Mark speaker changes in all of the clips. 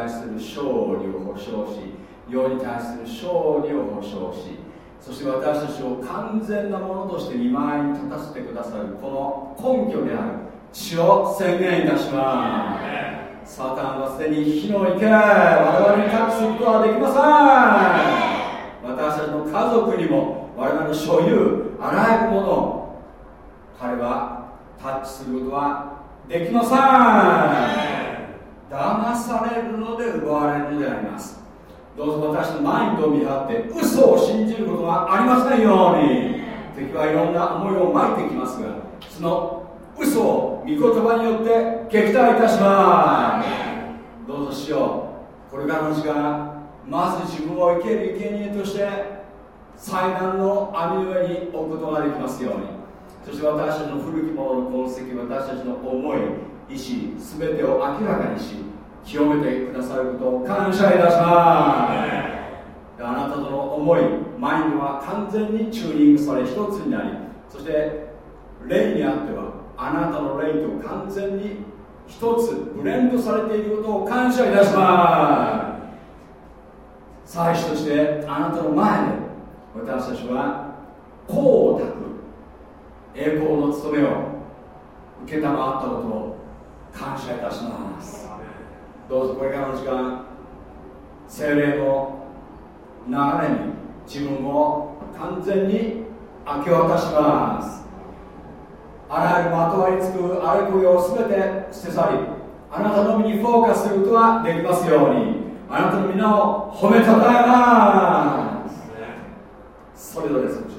Speaker 1: 対する勝利を保証し世に対する勝利を保証しそして私たちを完全なものとして見舞いに立たせてくださるこの根拠である血を宣言いたします。サタンはすでに火の池我々に隠すことはできません。私たちの家族にも我々の所有あらゆるもの彼はタッチすることはできません騙されるので奪われるのであります。どうぞ私のマインドを見張って嘘を信じることがありませんように。敵はいろんな思いをまいてきますがその嘘を御言葉によって撃退いたします。どうぞしよう。これからの時間まず自分を生ける生贄として祭壇の網の上に置くことができますように。そして私たちの古きものの痕跡私たちの思い意志全てを明らかにし清めてくださることを感謝いたします。あなたとの思いマインドは完全にチューニングされ一つになりそして霊にあってはあなたの霊と完全に一つブレンドされていることを感謝いたします。祭司としてあなたの前で私たちは功を託栄光の務めを承ったことを感謝いたします。どうぞこれからの時間精霊の流れに自分を完全に明け渡します。あらゆるまとわりつくあれこれを全て捨て去りあなたのみにフォーカスすることができますようにあなたの皆を褒めたたえます。それぞれです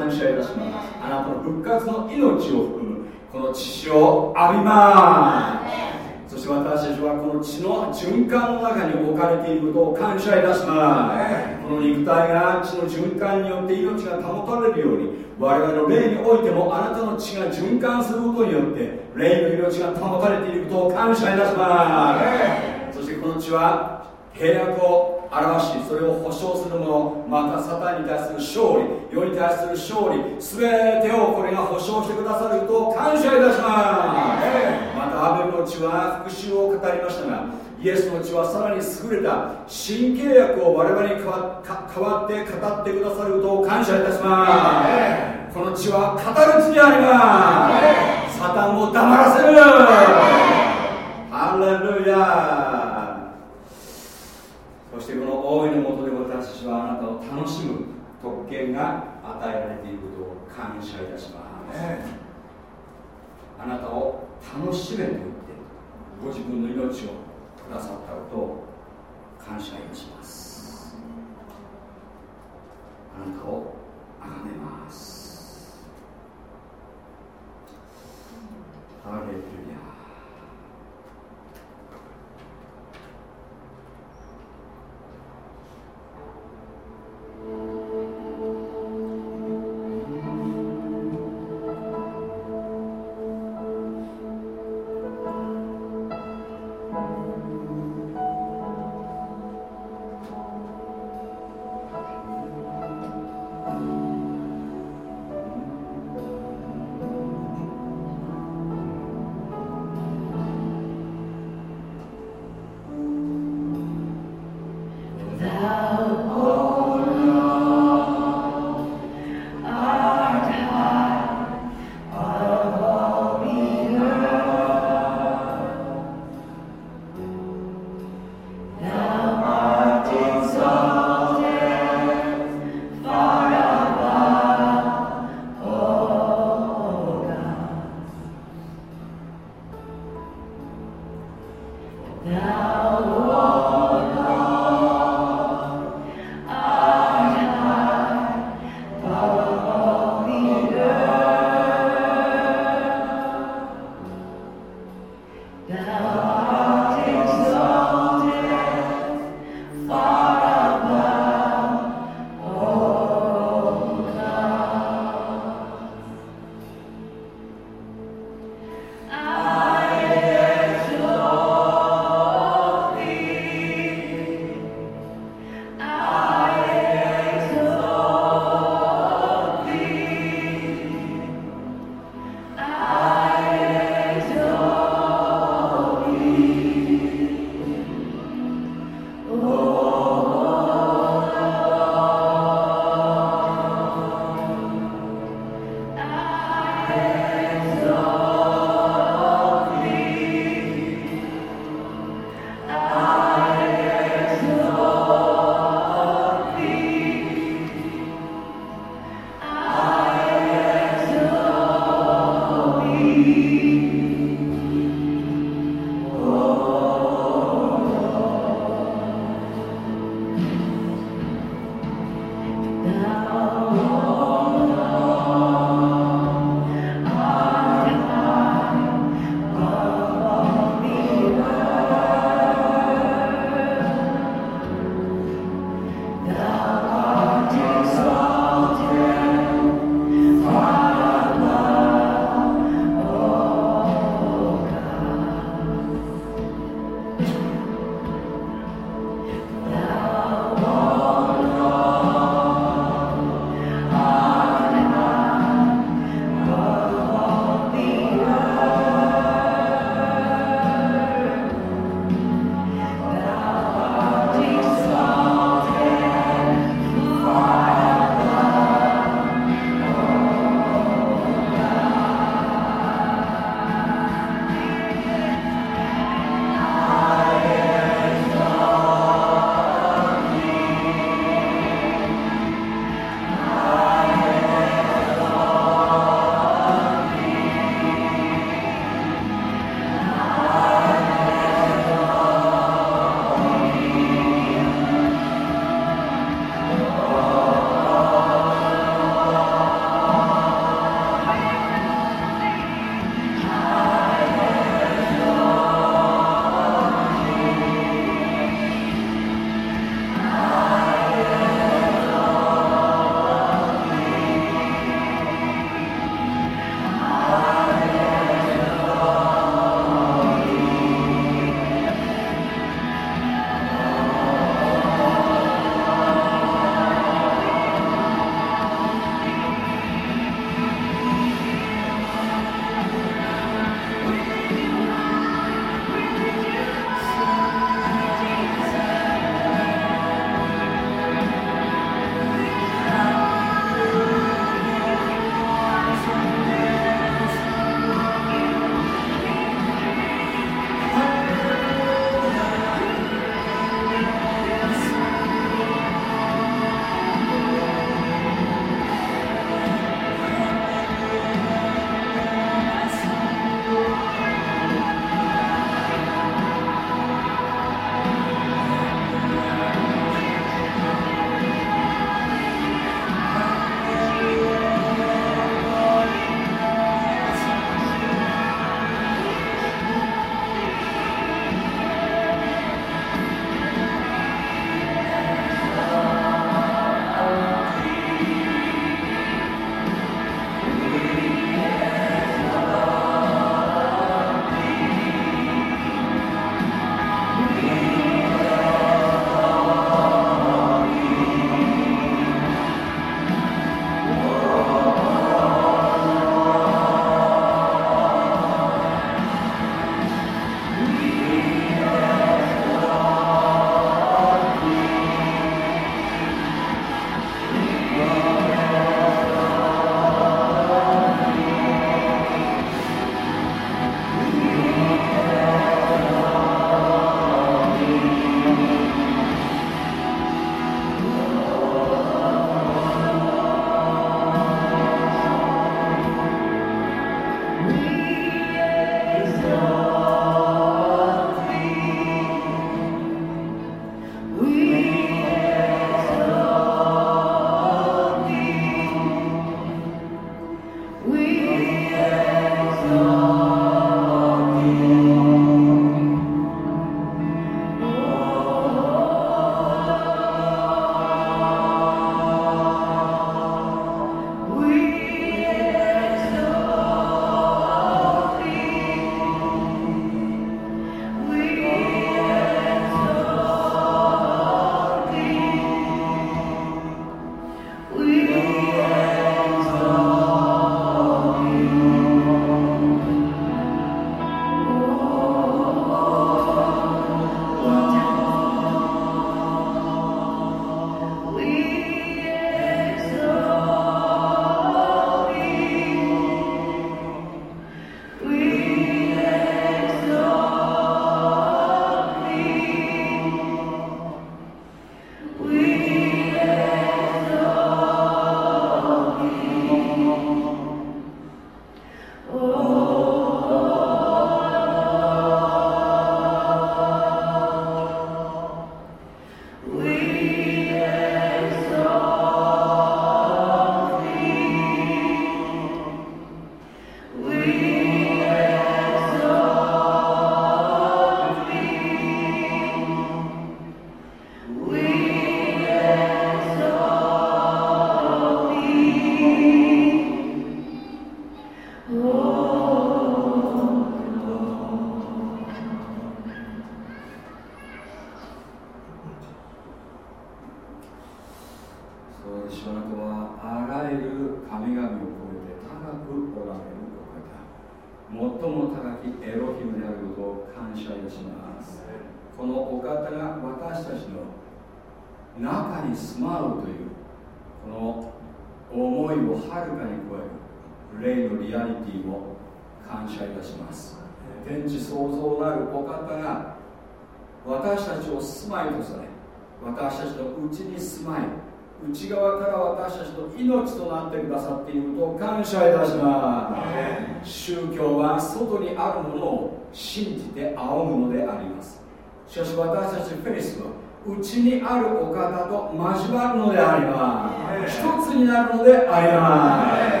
Speaker 1: うちにあるお方と交わるのであります。一つになるのであります。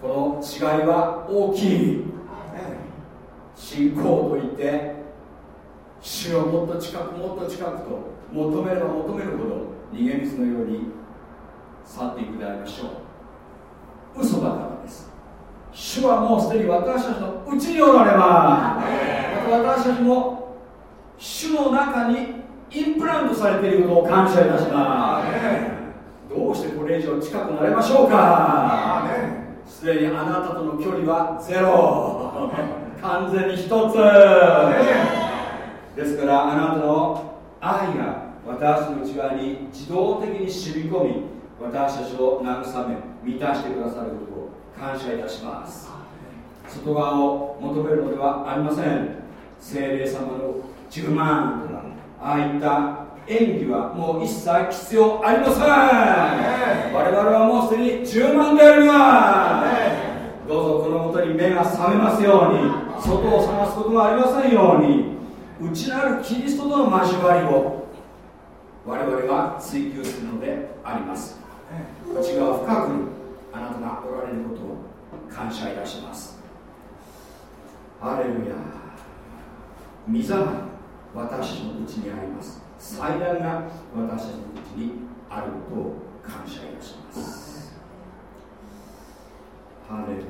Speaker 1: この違いは大きい信仰といって主をもっと近くもっと近くと求めれば求めるほど逃げ水のように去っていくでありましょう嘘だからです。主はもうすでに私たちのうちにおられます。私たちも主の中にインプラントされていることを感謝いたします。どうしてこれ以上近くなれましょうか？すでにあなたとの距離はゼロ。完全に一つ。ですからあなたの愛が私の内側に自動的に染み込み私たちを慰め満たしてくださることを感謝いたします。外側を求めるのではありません。精霊様の10万とかああいった演技はもう一切必要ありません。我々はもうすでに10万であります。どうぞこのことに目が覚めますように外を探すこともありませんように内なるキリストとの交わりを我々は追求するのであります。内側深くにあなたがおられることを感謝いたします。ハレルヤ。御座が私のうちにあります。祭壇が私たちのうちにあることを感謝いたします。ハレルヤー。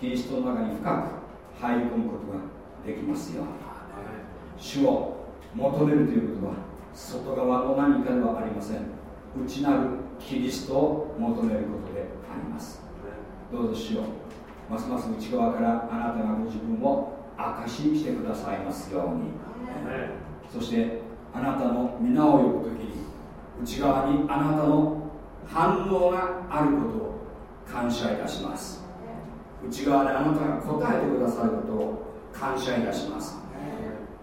Speaker 1: キリストの中に深く入り込むことができますよ主を求めるということは外側の何かではありません。内なるキリストを求めることであります。どうぞ主よ。ますます内側からあなたがご自分を証ししてくださいますように。そしてあなたの皆を呼ぶ時に内側にあなたの反応があることを感謝いたします内側であなたが答えてくださることを感謝いたします。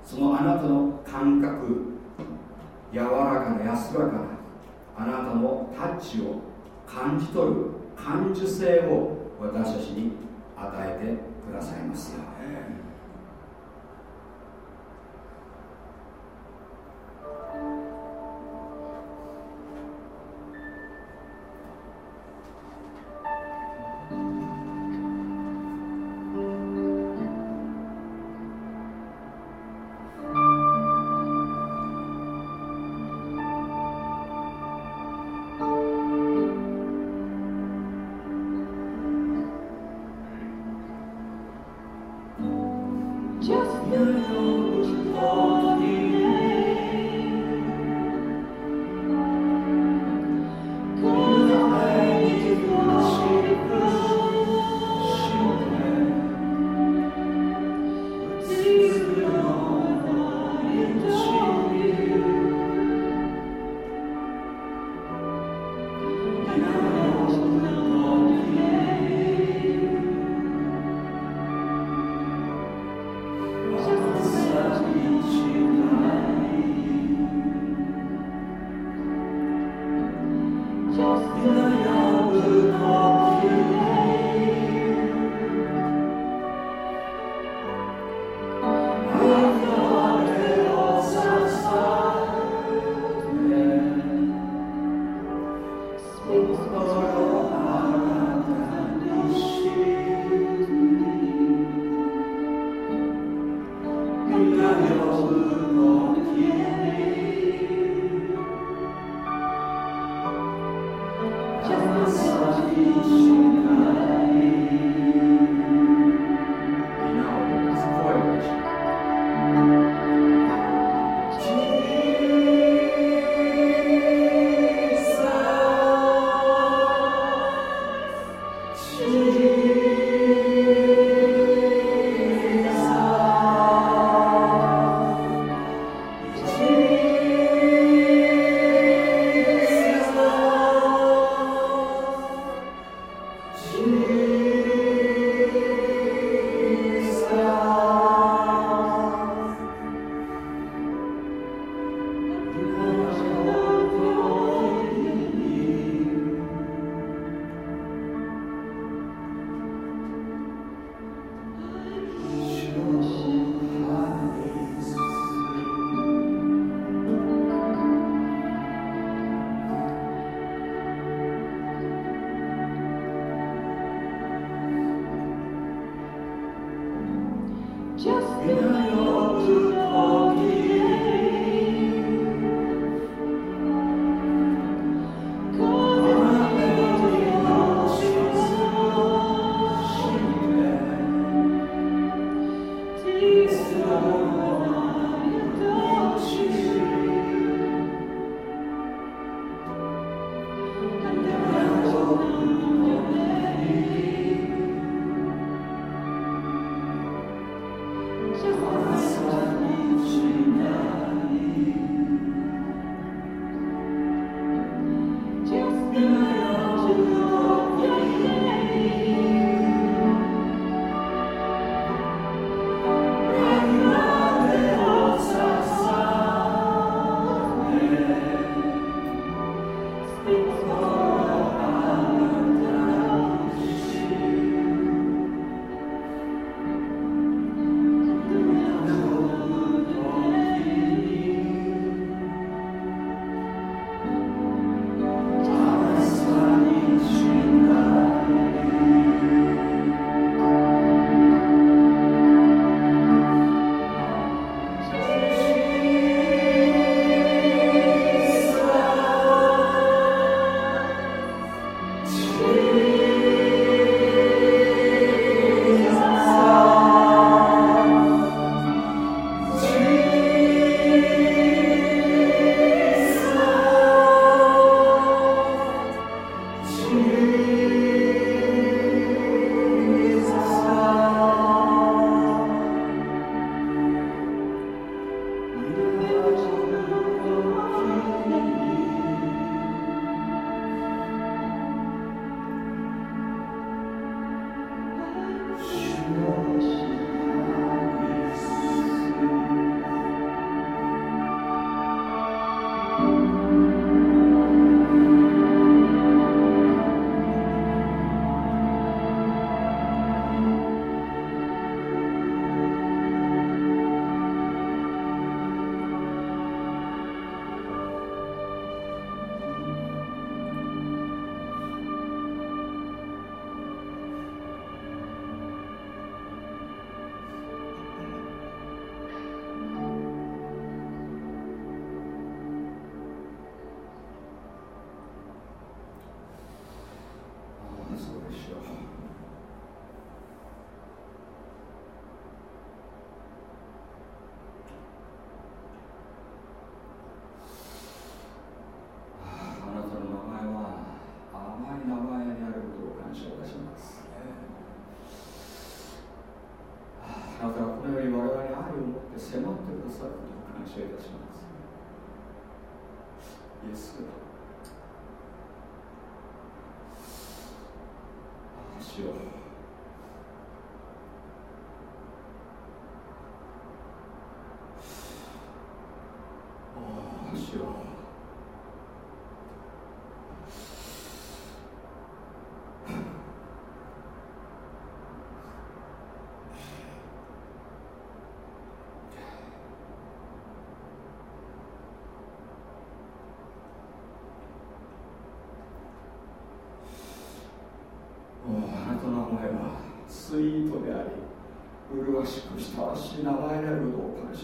Speaker 1: そのあなたの感覚柔らかな安らかなあなたのタッチを感じ取る感受性を私たちに与えてくださいますよ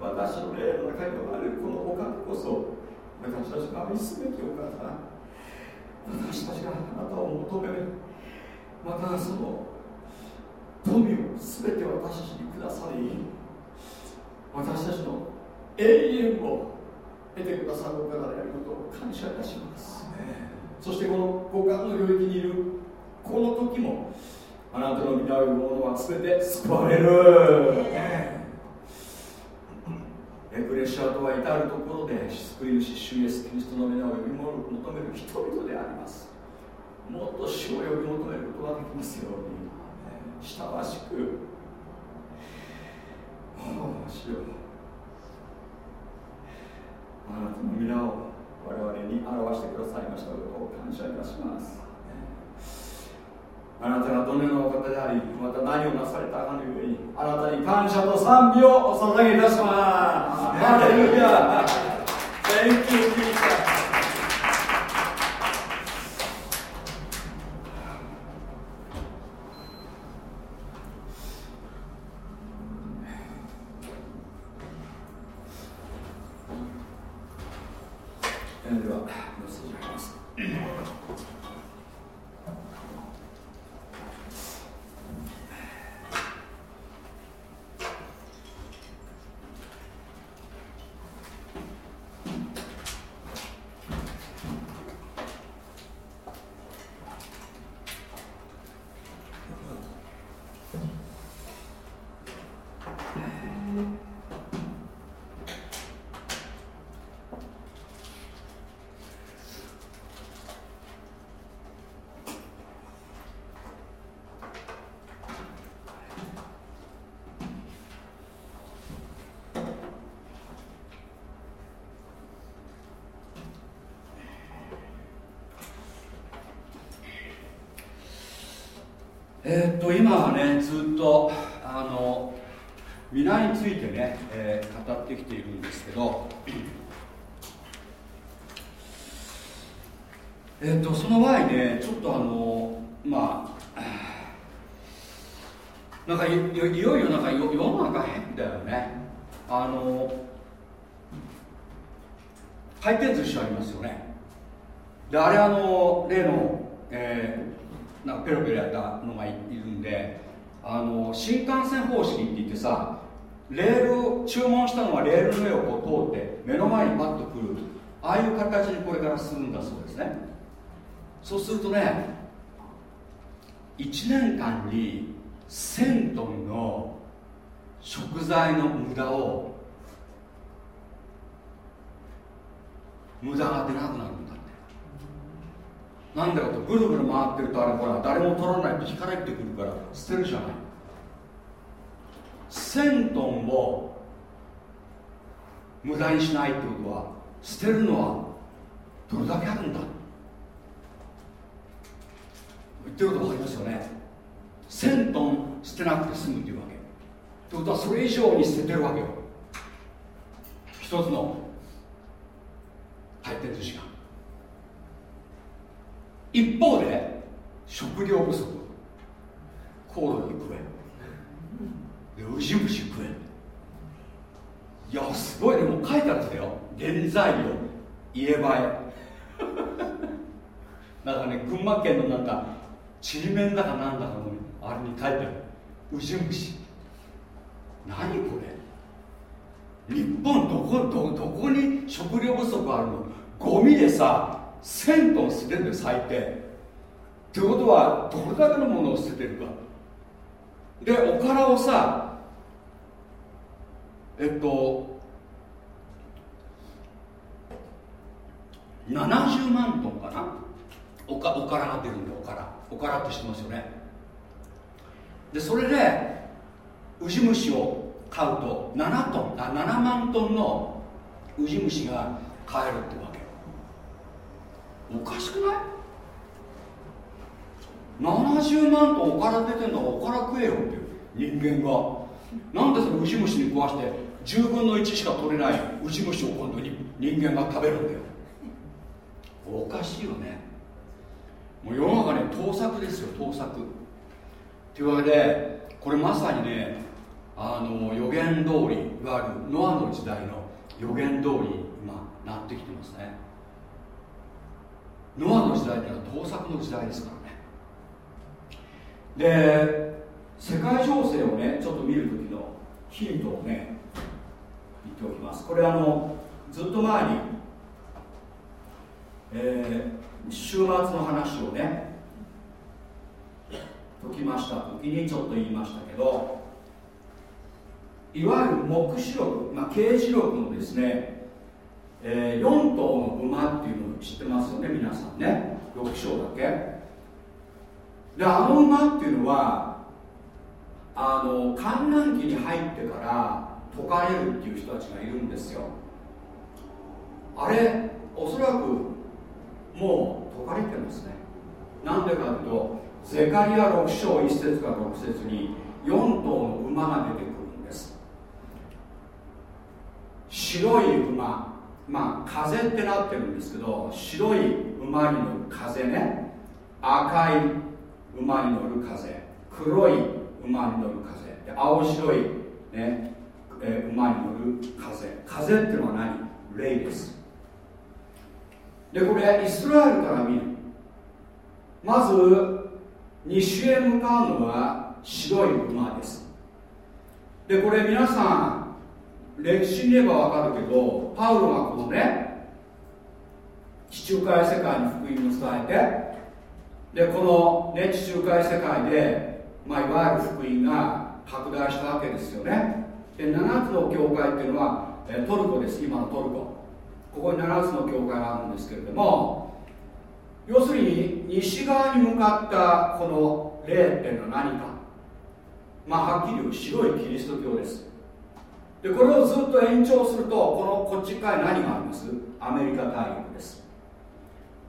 Speaker 1: 私の霊の中におられるこのお方こそ私たちが愛すべきお方私たちがあなたを求めまたその富を全て私たちにくださり私たちの永遠を得てくださるお方であることを感謝いたします。そしてこの五感の領域にいるこの時もあなたの皆を呼ぶ者は全て救われるエクレシアとは至るところで救い主主イエスキリストの皆を呼び求める人々であります。もっと主を呼び求めることができますよ。うに親しく。主よあなたの皆を我々に表してくださいましたことを感謝いたします。あなたがどのようなお方でありまた何をなされたかのゆえにあなたに感謝と賛美をお捧げいたします。ハレルヤ Thank you, Jesus. えー、っと今はねずっとあの皆についてね、えー、語ってきているんですけどえー、っとその前にねちょっとあのまあなんかいいよいよなんか世の中変だよねあの回転寿司ありますよねであれあの例の、えー、なんかペロペロやったのがいるんであの新幹線方式って言ってさレール注文したのはレールの上をこう通って目の前にパッと来るああいう形にこれからするんだそうですね。そうするとね1年間に1000トンの食材の無駄を無駄が出なくなるんだって。なんだかとぐるぐる回ってるとあれほら誰も取らないと引かないってくるから捨てるじゃない。1000トンを無駄にしないってことは捨てるのはどれだけあるんだ？言ってること分かりますよね？1000トン捨てなくて済むっていうわけ。ってことはそれ以上に捨ててるわけよ。一つの回転寿司が。一方で食料不足。高度に食え。で牛虫食え。いやすごいね。もう書いてあるんですよ。原材料。家映え。だかね群馬県のなんかちりめんだかなんだかのあれに書いてある。ウジ虫何これ。日本どこどどこに食料不足あるの？ゴミでさ1000トン捨てるんだよ最低。ってことはどれだけのものを捨ててるか。でおからをさえっと70万トンかな？おかおからが出るんだよおから。おからって知ってますよね？でそれでウジ虫を買うと7トンあ7万トンのウジ虫が買えるってわけおかしくない？70万トンおから出てんだからおから食えよっていう人間が。なんでそのウジ虫に食わして10分の1しか取れない。ウジ虫を今度に人間が食べるんだよ。おかしいよね。もう世の中ね盗作ですよ盗作。というわけでこれまさにねあの予言通りいわゆるノアの時代の予言通り今なってきてますね。ノアの時代っていうのは盗作の時代ですからね。で世界情勢をねちょっと見る時のヒントをねっておきます。これあのずっと前に、えー、週末の話をね解きました時にちょっと言いましたけどいわゆる黙示録、まあ、刑事録のですね、えー、4頭の馬っていうのを知ってますよね皆さんね。6章だけ。であの馬っていうのはあの観覧期に入ってから解かれるっていう人たちがいるんですよ。あれおそらくもう解かれてますね。なんでかというとゼカリア6章1節から6節に4頭の馬が出てくるんです。白い馬まあ風ってなってるんですけど白い馬に乗る風ね。赤い馬に乗る風。黒い馬に乗る風。青白い、ねえー、馬に乗る風。風っていうのは何？霊です。でこれイスラエルから見る。まず西へ向かうのは白い馬です。でこれ皆さん歴史に言えば分かるけどパウロがこのね地中海世界に福音を伝えてでこの、ね、地中海世界で、まあ、いわゆる福音が拡大したわけですよね。で7つの教会っていうのはトルコです。今のトルコ。ここに7つの教会があるんですけれども要するに西側に向かったこの霊っていうのは何か。まあはっきり言う白いキリスト教です。でこれをずっと延長するとこのこっち側に何があります？アメリカ大陸です。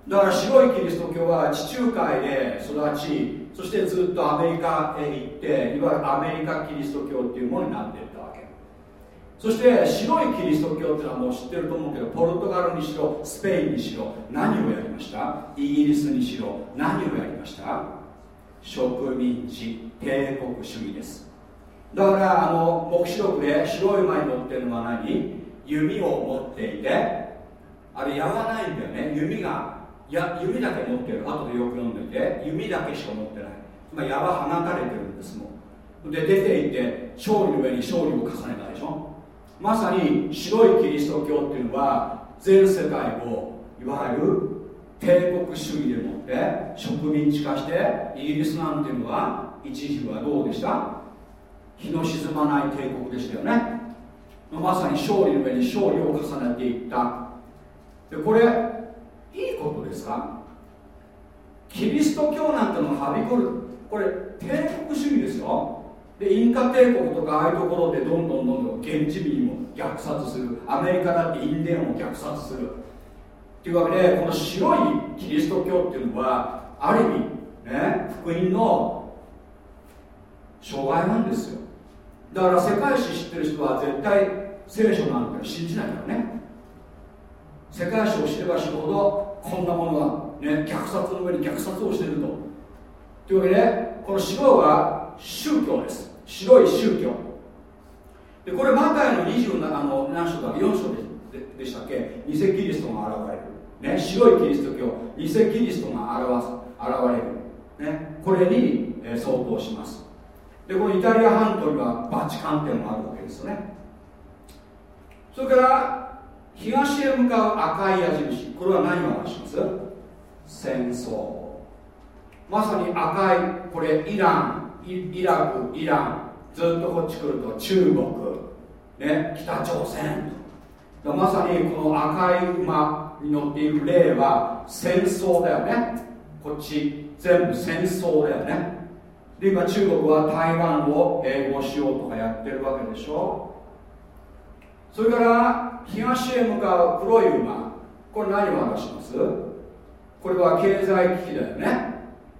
Speaker 1: だから白いキリスト教は地中海で育ちそしてずっとアメリカへ行っていわゆるアメリカキリスト教っていうものになっていった。そして白いキリスト教っていうのはもう知ってると思うけどポルトガルにしろスペインにしろ何をやりました？イギリスにしろ何をやりました？植民地帝国主義です。だからあの黙示録で白い馬に乗ってるのは何？弓を持っていてあれやらないんだよね。弓がや弓だけ持ってる。後でよく読んでて弓だけしか持ってない。つまり矢は放たれてるんですもん。で出ていって勝利の上に勝利を重ねたでしょ？まさに白いキリスト教っていうのは全世界をいわゆる帝国主義でもって植民地化してイギリスなんていうのは一時はどうでした？日の沈まない帝国でしたよね。まさに勝利の上に勝利を重ねていった。でこれいいことですか？キリスト教なんてのはびこる。これ帝国主義ですよ。でインカ帝国とかああいうところでどんどんどんどん現地民を虐殺する。アメリカだってインディアンを虐殺する。っていうわけでこの白いキリスト教っていうのはある意味ね福音の障害なんですよ。だから世界史知ってる人は絶対聖書なんて信じないからね。世界史を知れば知るほどこんなものが、ね、虐殺の上に虐殺をしてると。というわけでこの白は宗教です。白い宗教。でこれマタイの27の何章だっけ4章ででしたっけ？偽キリストが現れる。ね、白いキリスト教。偽キリストが現現れる、ね、これに、え、相当します。でこのイタリア半島にはバチカンっていうのがあるわけですよね。それから東へ向かう赤い矢印。これは何を表します？戦争。まさに赤いこれイラン。イラクイランずっとこっち来ると中国、ね、北朝鮮と。まさにこの赤い馬に乗っている例は戦争だよね。こっち全部戦争だよね。で今中国は台湾を併合しようとかやってるわけでしょ。それから東へ向かう黒い馬。これ何を表します？これは経済危機だよね、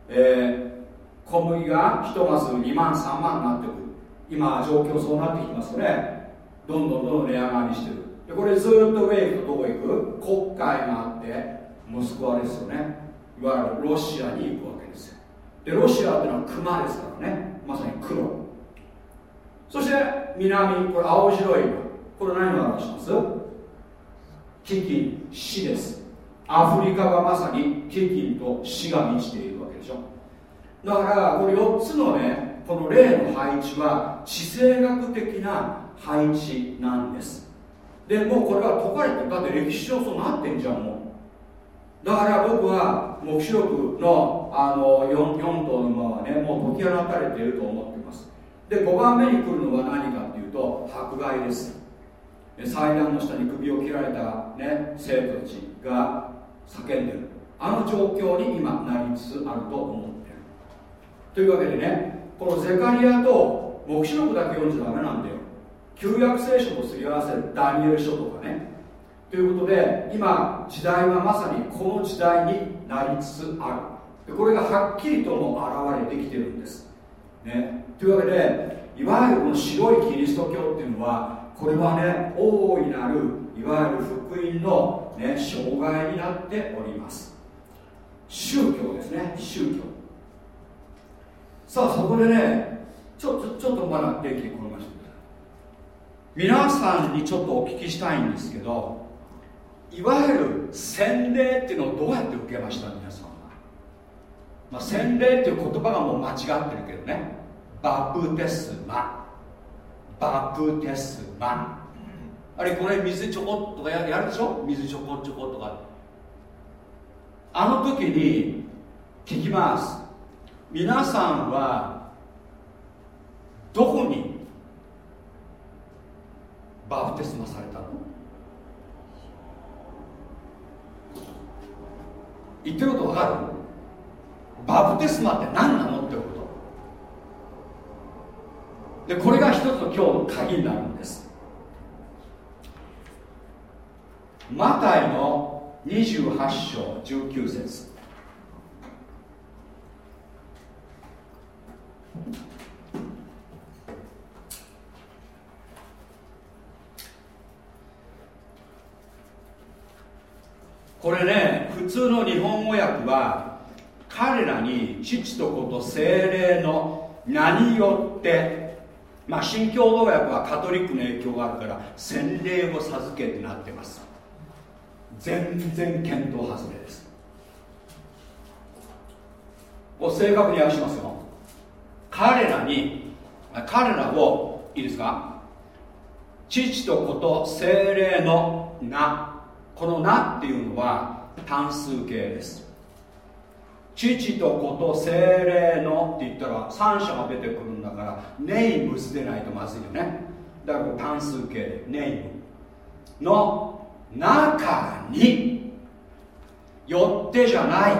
Speaker 1: えー、小麦がひとまず2万3万になってくる。今状況そうなってきますよね。どんどんどんどん値上がりしてる。でこれずっと上行くとどこ行く？国会があってモスクワですよね。いわゆるロシアに行くわけですよ。でロシアっていうのは熊ですからね。まさに黒。そして南これ青白いこれ何を表します？飢饉死です。アフリカがまさに飢饉と死が満ちているわけでしょ。だからこれ4つのねこの例の配置は地政学的な配置なんです。でもうこれは解かれてだって歴史上そうなってんじゃんもう。だから僕は黙示録のあの 4, 4頭の馬はねもう解き放たれていると思ってます。で5番目に来るのは何かっていうと迫害です。祭壇の下に首を切られた、ね、生徒たちが叫んでる。あの状況に今なりつつあると思ってるというわけでねこのゼカリアと黙示録だけ読んじゃダメなんだよ。旧約聖書とすり合わせるダニエル書とかね。ということで今時代はまさにこの時代になりつつある。でこれがはっきりとも現れてきてるんです、ね、というわけでいわゆるこの白いキリスト教っていうのはこれはね大いなるいわゆる福音の、ね、障害になっております。宗教ですね。宗教。さあそこでねちょっとちょっとまだ電気に転がしてください。皆さんにちょっとお聞きしたいんですけどいわゆる洗礼っていうのをどうやって受けました？皆さんは、まあ、洗礼っていう言葉がもう間違ってるけどね。バプテスマ。バプテスマ。あれこれ水ちょこっとかやるでしょ？水ちょこちょことか。あの時に聞きます。皆さんはどこにバプテスマされたの？言ってること分かる？バプテスマって何なの？ってこと。でこれが一つの今日の鍵になるんです。マタイの28章19節。これね普通の日本語訳は彼らに父と子と精霊の名によってまあ新共同訳はカトリックの影響があるから洗礼を授けってなってます。全然見当外れです。正確に訳しますよ。彼らに彼らをいいですか？父と子と精霊の名。この名っていうのは単数形です。父と子と精霊のって言ったら三者が出てくるんだからネイムスでないとまずいよね。だから単数形でネイム。の中によってじゃない。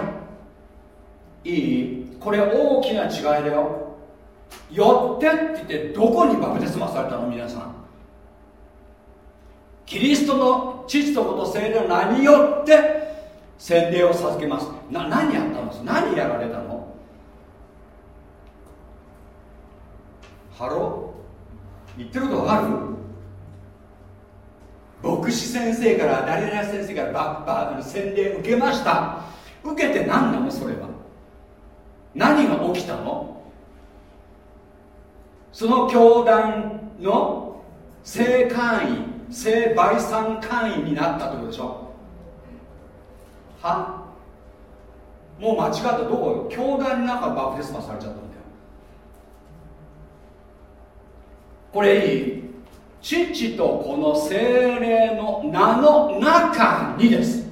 Speaker 1: いい？これ大きな違いだよ。よってって言ってどこにバプテスマされたの？皆さん。キリストの父と子と聖霊の名によって洗礼を授けます。な何やったの何やられたの？ハロ言ってることわかる？牧師先生から誰々先生からバッバ洗礼受けました。受けて何なの？それは。何が起きたの？その教団の正会員性売産会員になったってことでしょ？は？もう間違ったどこ兄弟の中バプテスマされちゃったんだよこれいい父とこの精霊の名の中にです。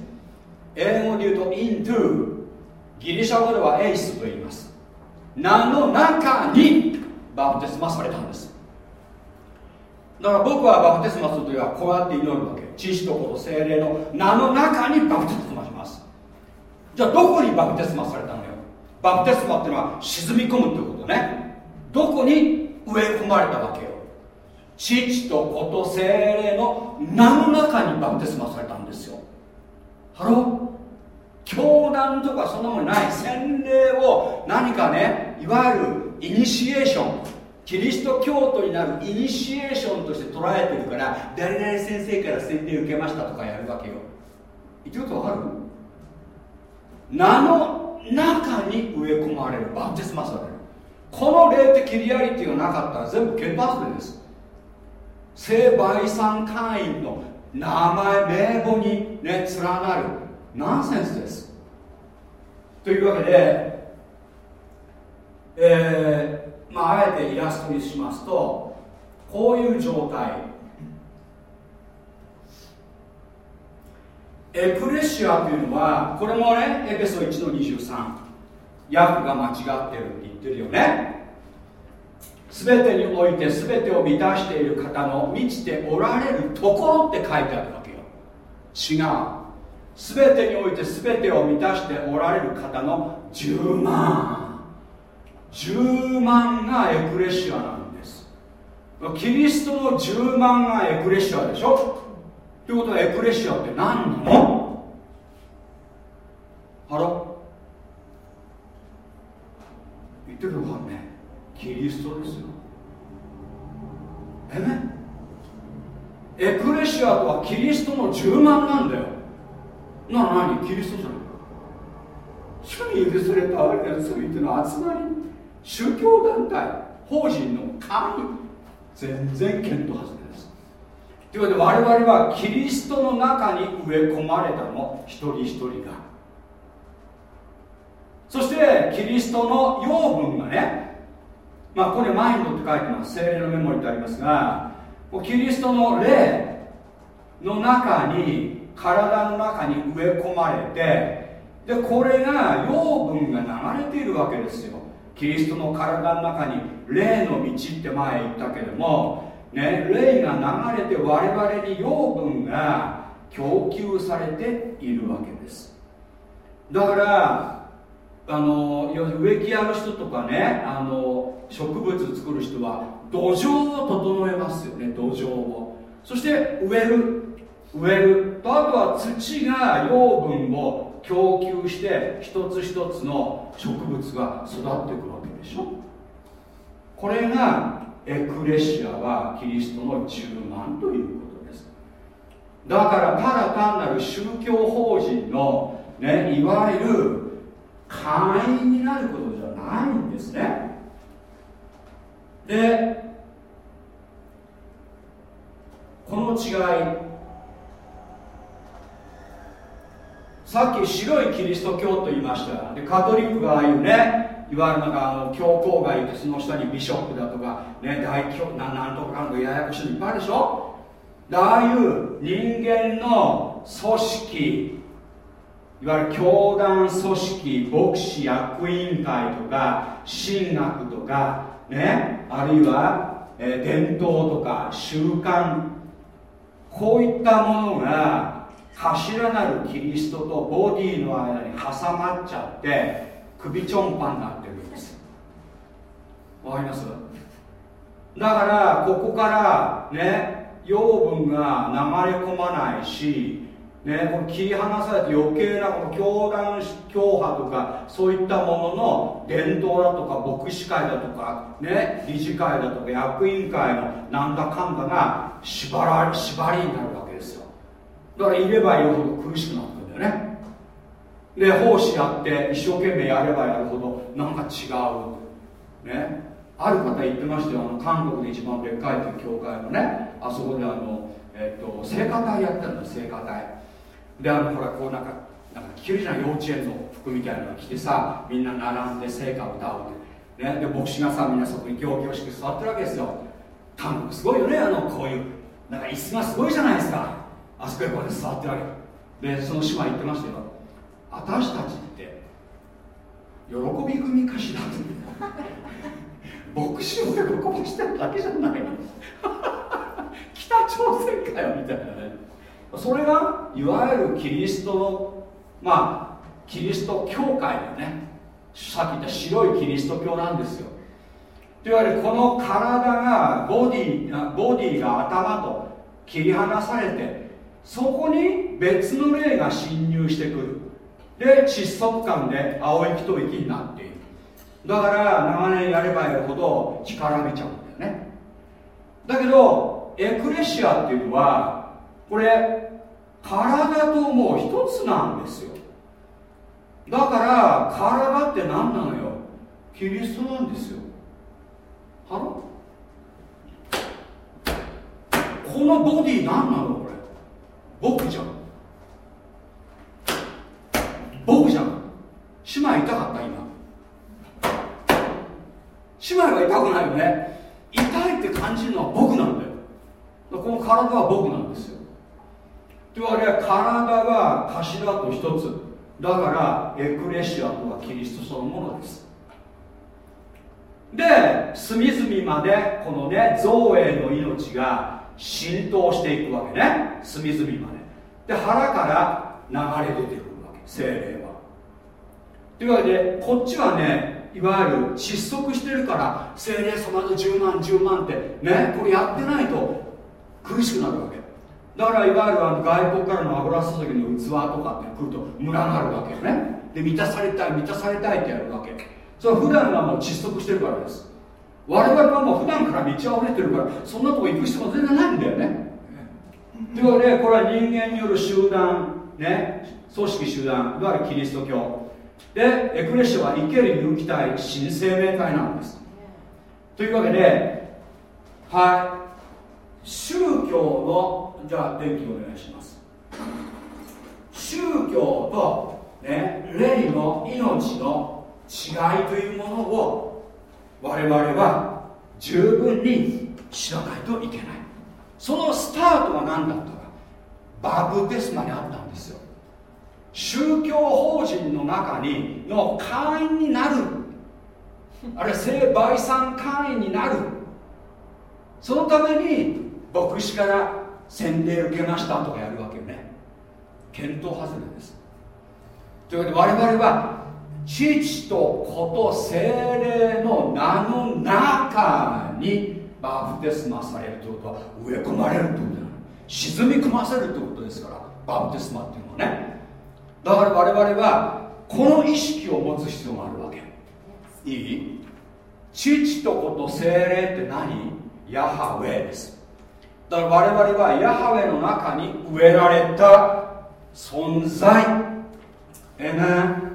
Speaker 1: 英語で言うと into ギリシャ語ではエイスと言います。名の中に。バプテスマされたんです。だから僕はバプテスマするときはこうやって祈るわけ。父と子と聖霊の名の中にバプテスマします。じゃあどこにバプテスマされたのよ。バプテスマっていうのは沈み込むってことね。どこに植え込まれたわけよ。父と子と聖霊の名の中にバプテスマされたんですよ。ハロー。教団とかそんなものない。洗礼を何かねいわゆるイニシエーション。キリスト教徒になるイニシエーションとして捉えてるから誰々先生から洗礼受けましたとかやるわけよ。言ってことわかる？名の中に植え込まれる。バプテスマされるこの霊的リアリティがなかったら全部ケパスレです。聖売産会員の名前名簿にね連なる。ナンセンスです。というわけでえー、まああえてイラストにしますとこういう状態。エクレシアというのはこれもねエペソ1の23訳が間違ってるって言ってるよね。全てにおいて全てを満たしている方の満ちておられるところって書いてあるわけよ。違う。全てにおいて全てを満たしておられる方の10万。10万がエクレシアなんです。キリストの10万がエクレシアでしょ？ということはエクレシアって何なの？ハロ言ってるのかねキリストですよ。え？ねエクレシアとはキリストの10万なんだよ。なら何？キリストじゃない。主に許されたあれが全ての集まり。宗教団体法人の神全然見当外れです。ということで我々はキリストの中に植え込まれたの一人一人が。そしてキリストの養分がねまあここにマインドって書いてます。精霊のメモリってありますがキリストの霊の中に体の中に植え込まれてでこれが養分が流れているわけですよ。キリストの体の中に霊の道って前言ったけども、ね、霊が流れて我々に養分が供給されているわけです。だからあの植木やる人とかねあの植物作る人は土壌を整えますよね土壌を。そして植える。植える。とあとは土が養分を供給して一つ一つの植物が育っていくわけでしょ。これがエクレシアはキリストの10万ということです。だからただ単なる宗教法人の、ね、いわゆる会員になることじゃないんですね。でこの違いさっき白いキリスト教と言いました。でカトリックがああいうねいわゆるなんかあの教皇がいてその下にビショップだとか、ね、大教ななんとかのややこしいのいっぱいあるでしょ？でああいう人間の組織いわゆる教団組織牧師役員会とか神学とかねあるいは、えー、伝統とか習慣。こういったものが柱なるキリストとボディの間に挟まっちゃって首ちょんぱになってるんです。わかります？だからここからね養分が流れ込まないしね、この切り離されて余計なこの教団教派とかそういったものの伝統だとか牧師会だとか、ね、理事会だとか役員会のなんだかんだが縛ら縛りになるわけ。だからいればいるほど苦しくなってくんだよね。で奉仕やって一生懸命やればやるほどなんか違う。ね。ある方言ってましたよ。あの韓国で一番でっかいっていう教会のね。あそこであの、えっと、聖歌隊やってるんだ聖歌隊。であのほらこうなんかなんか着るじゃん幼稚園の服みたいなの着てさみんな並んで聖歌を歌うわけ、ね、で牧師がさみんなそこに行々しく座ってるわけですよ。韓国すごいよね。あのこういうなんか椅子がすごいじゃないですか。あそこへこうやって座ってるわけでその姉妹言ってましたよ。私たちって喜び組かしら 牧師を喜ばしてるだけじゃない。北朝鮮かよみたいなね。それがいわゆるキリストのまあキリスト教会だねさっき言った白いキリスト教なんですよ。といわゆるこの体がボディボディが頭と切り離されてそこに別の霊が侵入してくる。で窒息感で青息と息になっている。だから長年やればやるほど力めちゃうんだよね。だけどエクレシアっていうのはこれ体ともう一つなんですよ。だから体って何なのよ。キリストなんですよ。ハロこのボディ何なの？僕じゃん。僕じゃん。姉妹痛かった今。姉妹は痛くないよね。痛いって感じるのは僕なんだよ。この体は僕なんですよ。というわけで体は頭と一つ。だからエクレシアとはキリストそのものです。で隅々までこのね造営の命が浸透していくわけね。隅々まで。で腹から流れ出てくるわけ。精霊は。というわけでこっちはねいわゆる窒息してるから精霊様の10万10万ってねこれやってないと苦しくなるわけ。だからいわゆるあの外国からの油注ぎの器とかって来ると群がるわけよね。で満たされたい満たされたいってやるわけ。それは普段はもう窒息してるからです。我々はもう普段から満ち溢れてるからそんなとこ行く必要は全然ないんだよね。というわけでこれは人間による集団ね組織集団いわゆるキリスト教。でエクレシアは生ける有機体新生命体なんです。というわけではい。宗教のじゃあ電気お願いします。宗教と、ね、霊の命の違いというものを我々は十分に知らないといけない。そのスタートは何だったか。バブテスマにあったんですよ。宗教法人の中にの会員になる。あるいは聖売産会員になる。そのために牧師から洗礼受けましたとかやるわけよね。検討外れです。というわけで我々は父と子と精霊の名の中にバプテスマされるということは植え込まれるということだ。沈み込ませるということですからバプテスマっていうのはね。だから我々はこの意識を持つ必要があるわけ。いい？父と子と精霊って何？ヤハウェです。だから我々はヤハウェの中に植えられた存在。えね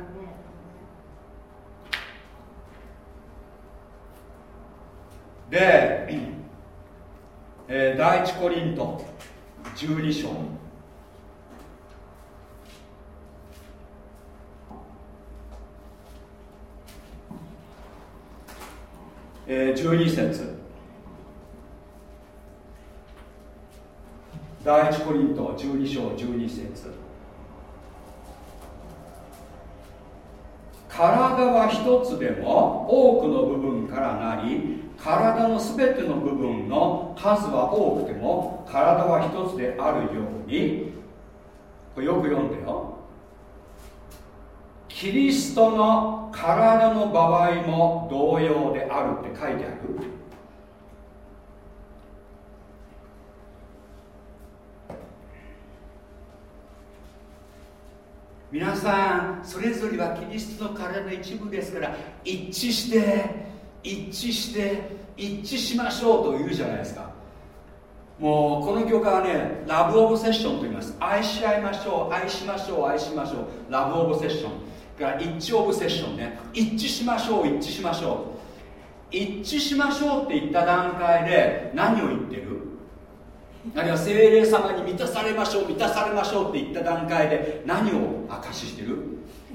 Speaker 1: で、えー、第一コリント12章。えー、12節。第一コリント12章12節。体は一つでも多くの部分からなり体のすべての部分の数は多くても体は一つであるように。これよく読んでよ。キリストの体の場合も同様であるって書いてある。皆さんそれぞれはキリストの体の一部ですから一致して一致して一致しましょうと言うじゃないですか。もうこの教会はねラブオブセッションと言います。愛し合いましょう愛しましょう愛しましょう。ラブオブセッション。から一致オブセッションね。一致しましょう一致しましょう。一致しましょうって言った段階で何を言ってる？あるいは精霊様に満たされましょう満たされましょうって言った段階で何を証ししてる？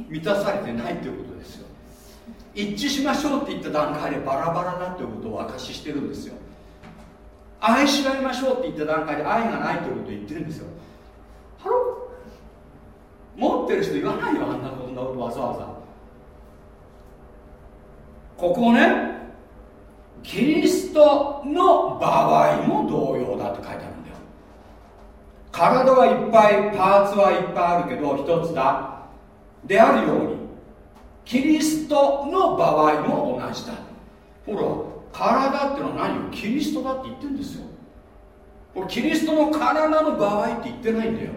Speaker 1: 満たされてないということですよ。一致しましょうって言った段階でバラバラだということを証ししてるんですよ。愛し合いましょうって言った段階で愛がないということを言ってるんですよ。ハロ持ってる人言わないよあんなこんなことわざわざ。ここねキリストの場合も同様だって書いてあるんだよ。体はいっぱいパーツはいっぱいあるけど一つだ。であるように。キリストの場合も同じだ。ほら体ってのは何よ？キリストだって言ってるんですよ。これキリストの体の場合って言ってないんだよ。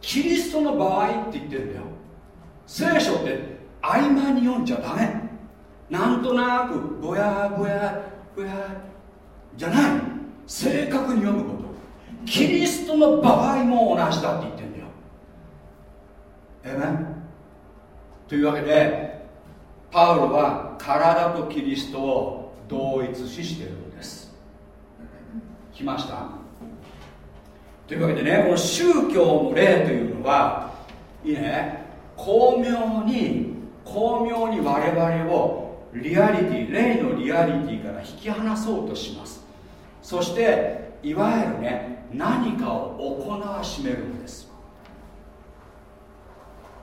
Speaker 1: キリストの場合って言ってるんだよ。聖書って合間に読んじゃダメ。なんとなくぼやぼやぼやじゃない。正確に読むこと。キリストの場合も同じだって言ってんだよ。えめというわけでパウロは体とキリストを同一視しているんです。来ました。というわけでねこの宗教の例というのはいいね巧妙に巧妙に我々をリアリティ霊のリアリティから引き離そうとします。そしていわゆるね何かを行わしめるんです。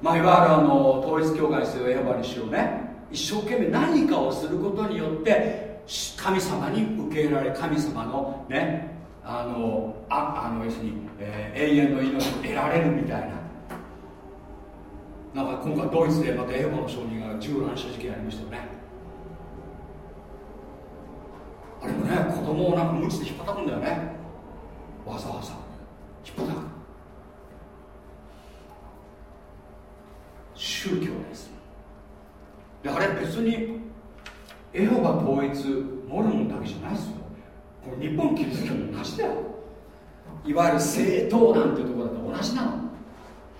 Speaker 1: まあいわゆるあの統一教会にせよエホバにしようね一生懸命何かをすることによって神様に受け入れられ神様のねあのああの要するに、えー、永遠の命を得られるみたいな。なんか今回ドイツでまたエホの証人が銃乱射事件ありましたよね。あれもね子供をなんか無知で引っ張くんだよね。わざわざ。引っ張く宗教です。であれ別にエホバ統一モルモンだけじゃないですよ。これ日本キリスト教も同じだよ。いわゆる政党なんていうところだと同じなの。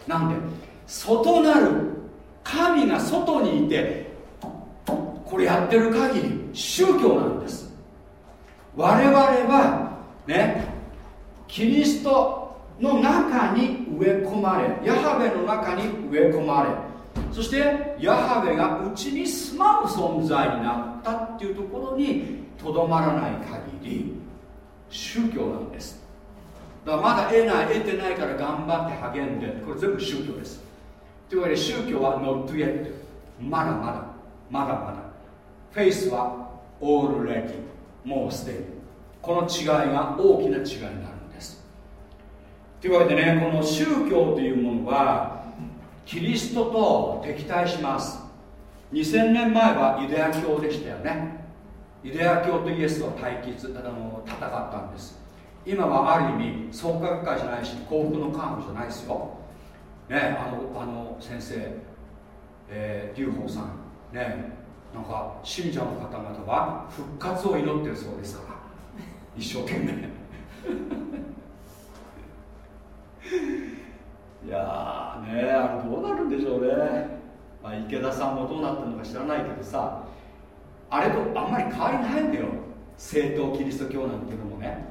Speaker 1: なんで外なる神が外にいてこれやってる限り宗教なんです。我々はねキリストの中に植え込まれヤハベの中に植え込まれそしてヤハベがうちに住まう存在になったっていうところにとどまらない限り宗教なんです。だからまだ得ない得てないから頑張って励んでこれ全部宗教です。というわけで宗教は not yet まだまだまだまだ。フェイスは already もうすでに。この違いが大きな違いになるんです。というわけでねこの宗教というものはキリストと敵対します。2000年前はユダヤ教でしたよね。ユダヤ教とイエスと対決あの戦ったんです。今はある意味創価学会じゃないし幸福のカードじゃないですよ。ねあのあの先生えー、劉邦さん。ねなんか信者の方々は復活を祈ってるそうですから一生懸命。いやーねあれどうなるんでしょうね、まあ、池田さんもどうなってるのか知らないけどさあれとあんまり変わりないんだよ。正統キリスト教なんていうのもね。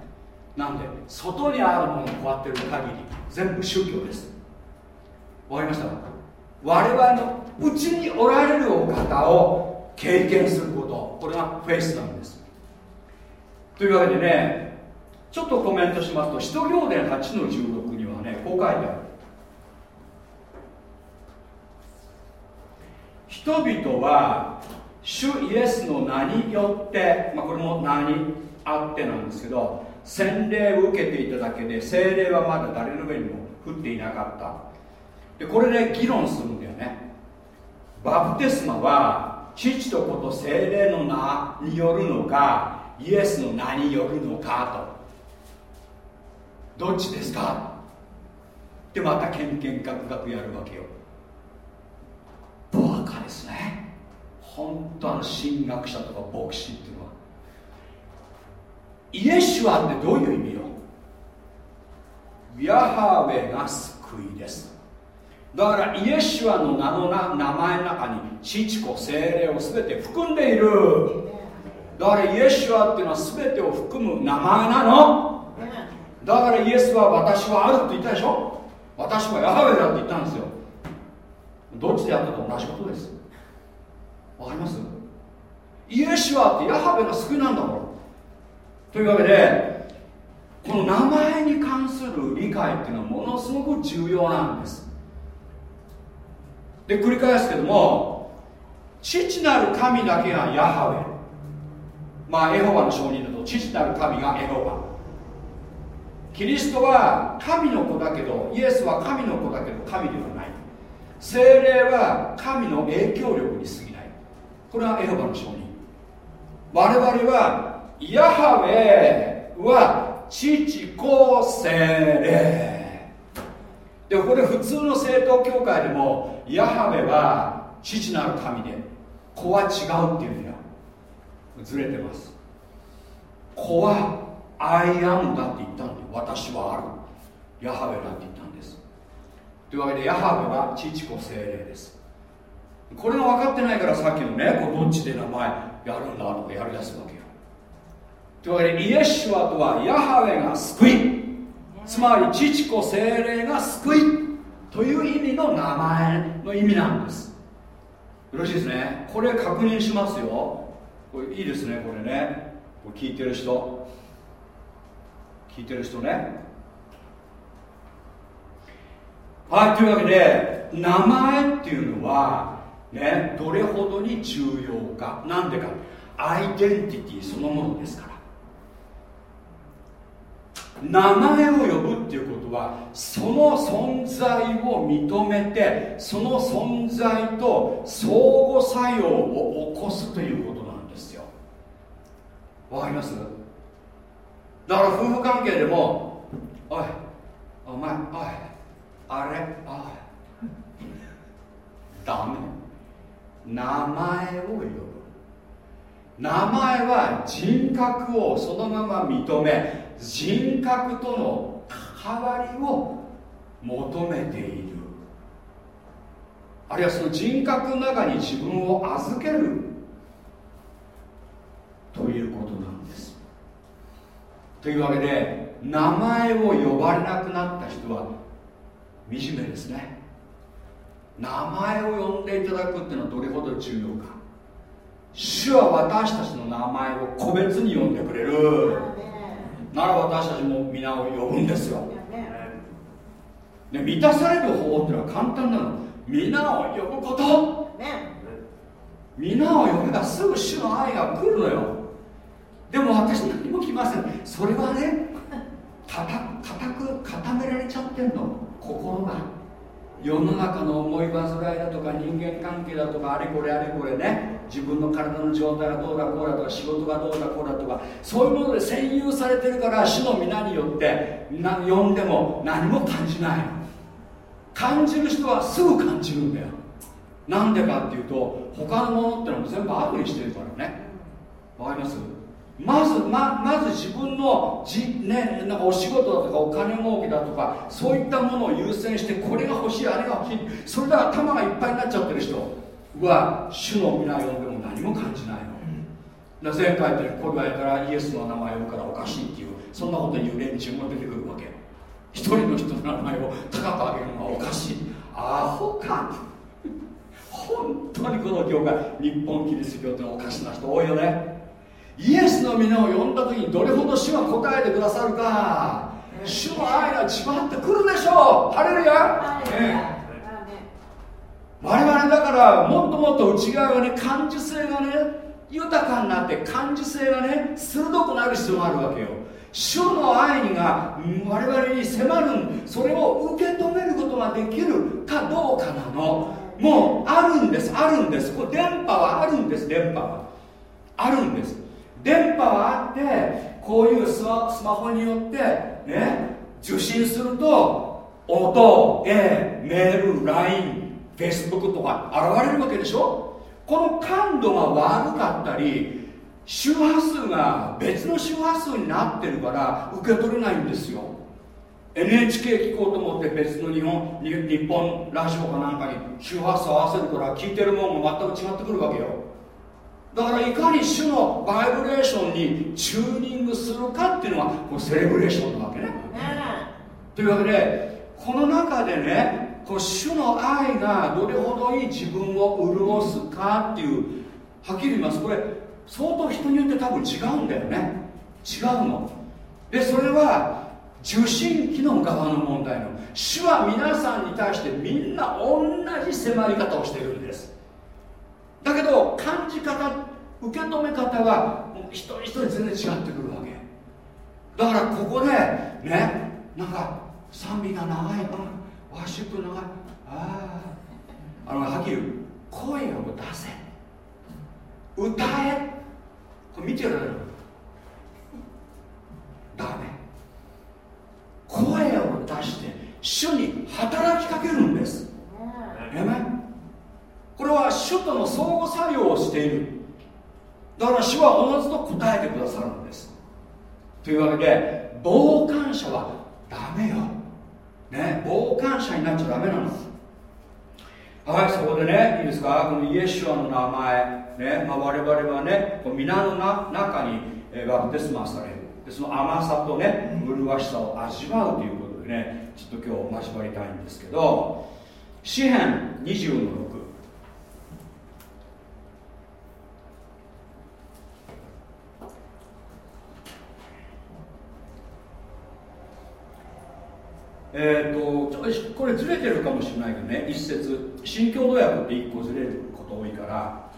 Speaker 1: なんで外にあるものをこうやってる限り全部宗教です。わかりました？我々のうちにおられるお方を経験すること。これがフェイスなんです。というわけでねちょっとコメントしますと使徒行伝8の16にはねこう書いてある。人々は主イエスの名によって、まあ、これも名にあってなんですけど洗礼を受けていただけで精霊はまだ誰の上にも降っていなかった。でこれで議論するんだよね。バプテスマは父と子と精霊の名によるのかイエスの名によるのかと。どっちですか？でまたけんけんかくかくやるわけよ。ですね。本当の神学者とか牧師っていうのはイエシュアってどういう意味よ？ヤハウェが救いです。だからイエシュアの名のな名前の中に父子精霊を全て含んでいる。だからイエシュアっていうのは全てを含む名前なの。だからイエスは私はあるって言ったでしょ？私はヤハウェだって言ったんですよどっちでやったと同じことです。わかります？イエシュアってヤハウェが救いなんだからというわけでこの名前に関する理解っていうのはものすごく重要なんです。で繰り返すけども父なる神だけがヤハウェまあエホバの証人だと父なる神がエホバ。キリストは神の子だけどイエスは神の子だけど神ではない。精霊は神の影響力に過ぎない。これはエホバの証人。我々はヤハウェは父子精霊。でこれ普通の正統教会でもヤハウェは父なる神で子は違うっていうにはずれてます。子はアイアムだって言ったんで私はある。ヤハウェだって言ったというわけでヤハウェは父子精霊です。これが分かってないからさっきのねこどっちで名前やるんだとかやりだすわけよ。というわけでイエシュアとはヤハウェが救い。つまり父子精霊が救い。という意味の名前の意味なんです。よろしいですね。これ確認しますよ。これいいですねこれね。これ聞いてる人。聞いてる人ね。はいというわけで名前っていうのはねどれほどに重要か。なんでか。アイデンティティそのものですから。名前を呼ぶっていうことはその存在を認めてその存在と相互作用を起こすということなんですよ。わかります？だから夫婦関係でもおいお前おいあれ？あ。ダメ。名前を呼ぶ。名前は人格をそのまま認め人格との関わりを求めている。あるいはその人格の中に自分を預ける。ということなんです。というわけで名前を呼ばれなくなった人は惨めですね。名前を呼んでいただくっていうのはどれほど重要か。主は私たちの名前を個別に呼んでくれる。なら私たちも皆を呼ぶんですよ、で満たされる方法っていうのは簡単なの。皆を呼ぶこと。皆を呼べばすぐ主の愛が来るのよ。でも私何も来ません。それはね 固く固められちゃってんの心が世の中の思い煩いだとか人間関係だとかあれこれあれこれね自分の体の状態がどうだこうだとか仕事がどうだこうだとかそういうもので占有されてるから主の皆によってな呼んでも何も感じない。感じる人はすぐ感じるんだよ。なんでかっていうと他のものってのも全部悪にしてるからね。わかります？まずままず自分のじ、ね、なんかお仕事だとかお金儲けだとかそういったものを優先してこれが欲しいあれが欲しい。それで頭がいっぱいになっちゃってる人。は主の皆呼んでも何も感じないの、前回ってこれやからイエスの名前を呼ぶからおかしいっていうそんなこと言う連中も出てくるわけ一人の人の名前を高く上げるのはおかしい。アホか。本当にこの教会日本キリスト教っておかしな人多いよねイエスの皆を呼んだ時にどれほど主は答えてくださるか。主の愛がじわってくるでしょう。ハレルヤ、ね、我々だからもっともっと内側がね感受性がね豊かになって感受性がね鋭くなる必要があるわけよ。主の愛にが我々に迫るそれを受け止めることができるかどうかなの。もうあるんですあるんです。これ電波はあるんです電波は。あるんです電波はあってこういうスマホによってね受信すると音絵メール LINE フェイスブックとか現れるわけでしょ？この感度が悪かったり周波数が別の周波数になってるから受け取れないんですよ。NHK 聞こうと思って別の日本日本ラジオかなんかに周波数合わせるから聞いてるもんも全く違ってくるわけよ。だからいかに主のバイブレーションにチューニングするかっていうのはこセレブレーションなわけね。というわけでこの中でねこう主の愛がどれほどいい自分を潤すかっていうはっきり言います。これ相当人によって多分違うんだよね。違うの。でそれは受信機の側の問題の。主は皆さんに対してみんな同じ迫り方をしてるんですだけど感じ方受け止め方は一人一人全然違ってくるわけ。だからここでねなんか賛美が長いワーシップ長いあああのはっきり声を出せ。歌え。これ見てるダメ。声を出して主に働きかけるんです。え。めこれは主との相互作用をしている。だから主はおのずと答えてくださるんです。というわけで傍観者はダメよ。ね傍観者になっちゃダメなの。はいそこでねいいですか？このイエシュアの名前ね、まあ、我々はねこの皆のな中に、えバプテスマされる。でその甘さとね麗しさを味わうということでねちょっと今日交わりたいんですけど詩編20の6えーと、ちょこれずれてるかもしれないけどね。一節。新共同訳って一個ずれること多いから、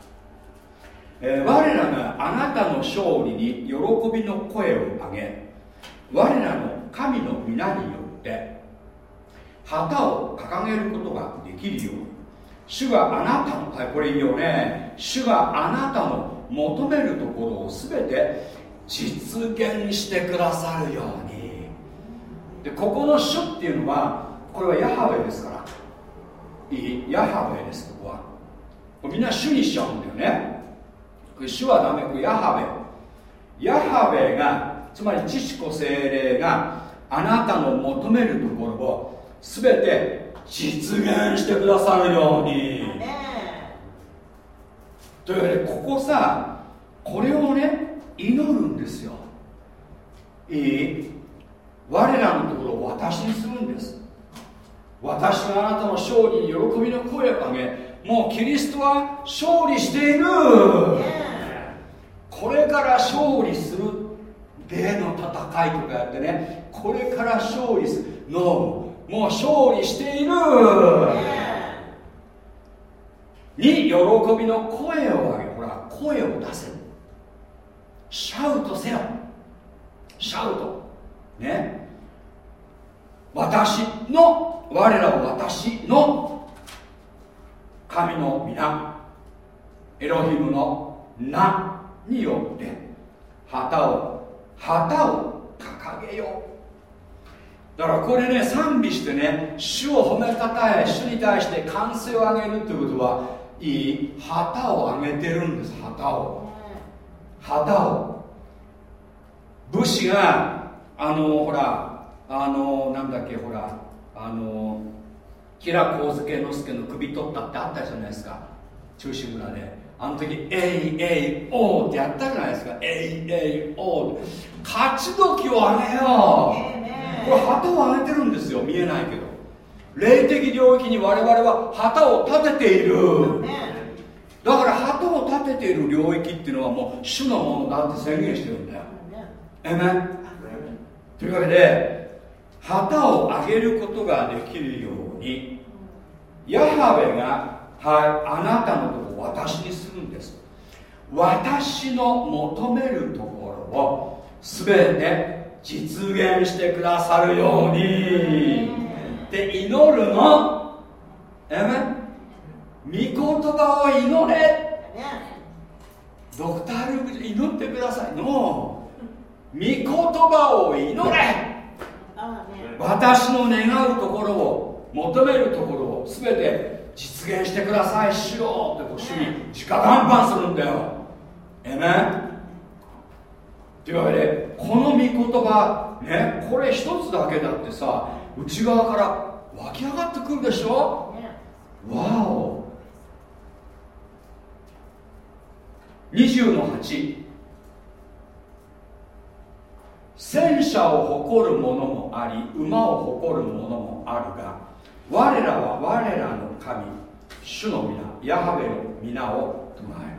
Speaker 1: えー、我らがあなたの勝利に喜びの声を上げ。我らの神の皆によって。旗を掲げることができるよう。に主があなたの、はい、これいいよね。主があなたの求めるところを全て実現してくださるように。でここの主っていうのはこれはヤハウェですから。いいヤハウェですここは。これみんな主にしちゃうんだよね。これ主はダメこれヤハウェヤハウェがつまり父子精霊があなたの求めるところを全て実現してくださるように。というわけでここさこれをね祈るんですよ。いい？我らのところを私にするんです。私があなたの勝利に喜びの声を上げもうキリストは勝利している。これから勝利する霊の戦いとかやってねこれから勝利する。のもう勝利している。に喜びの声を上げほら声を出せ。シャウトせよ。シャウト。ね私の我らを私の神の皆エロヒムの名によって旗を旗を掲げよう。だからこれね賛美してね主を褒めたたえ主に対して歓声を上げるっていうことはいい旗を上げてるんです旗を。旗を。武士があのほらあのなんだっけほらあの吉良上野介の首取ったってあったじゃないですか。中心村で。あの時「えいえいおー」ってやったじゃないですか「えいえいおー」勝ち時をあげよ。うこれ旗を上げてるんですよ。見えないけど。霊的領域に我々は旗を立てている。だから旗を立てている領域っていうのはもう主のものだって宣言してるんだよ。え。めというわけで旗を上げることができるようにヤハウェが、はい、あなたのとこを私にするんです。私の求めるところを全て実現してくださるように。で祈るの。えめ？御言葉を祈れ。ドクター・ルーク祈ってください。の御言葉を祈れ。私の願うところを求めるところを全て実現してくださいしようって主に直談判するんだよ。えめというわけでこの御言葉ねこれ一つだけだってさ内側から湧き上がってくるでしょ？わお。20の8戦車を誇る者もあり馬を誇るものもあるが我らは我らの神主の皆ヤハベの皆を唱える。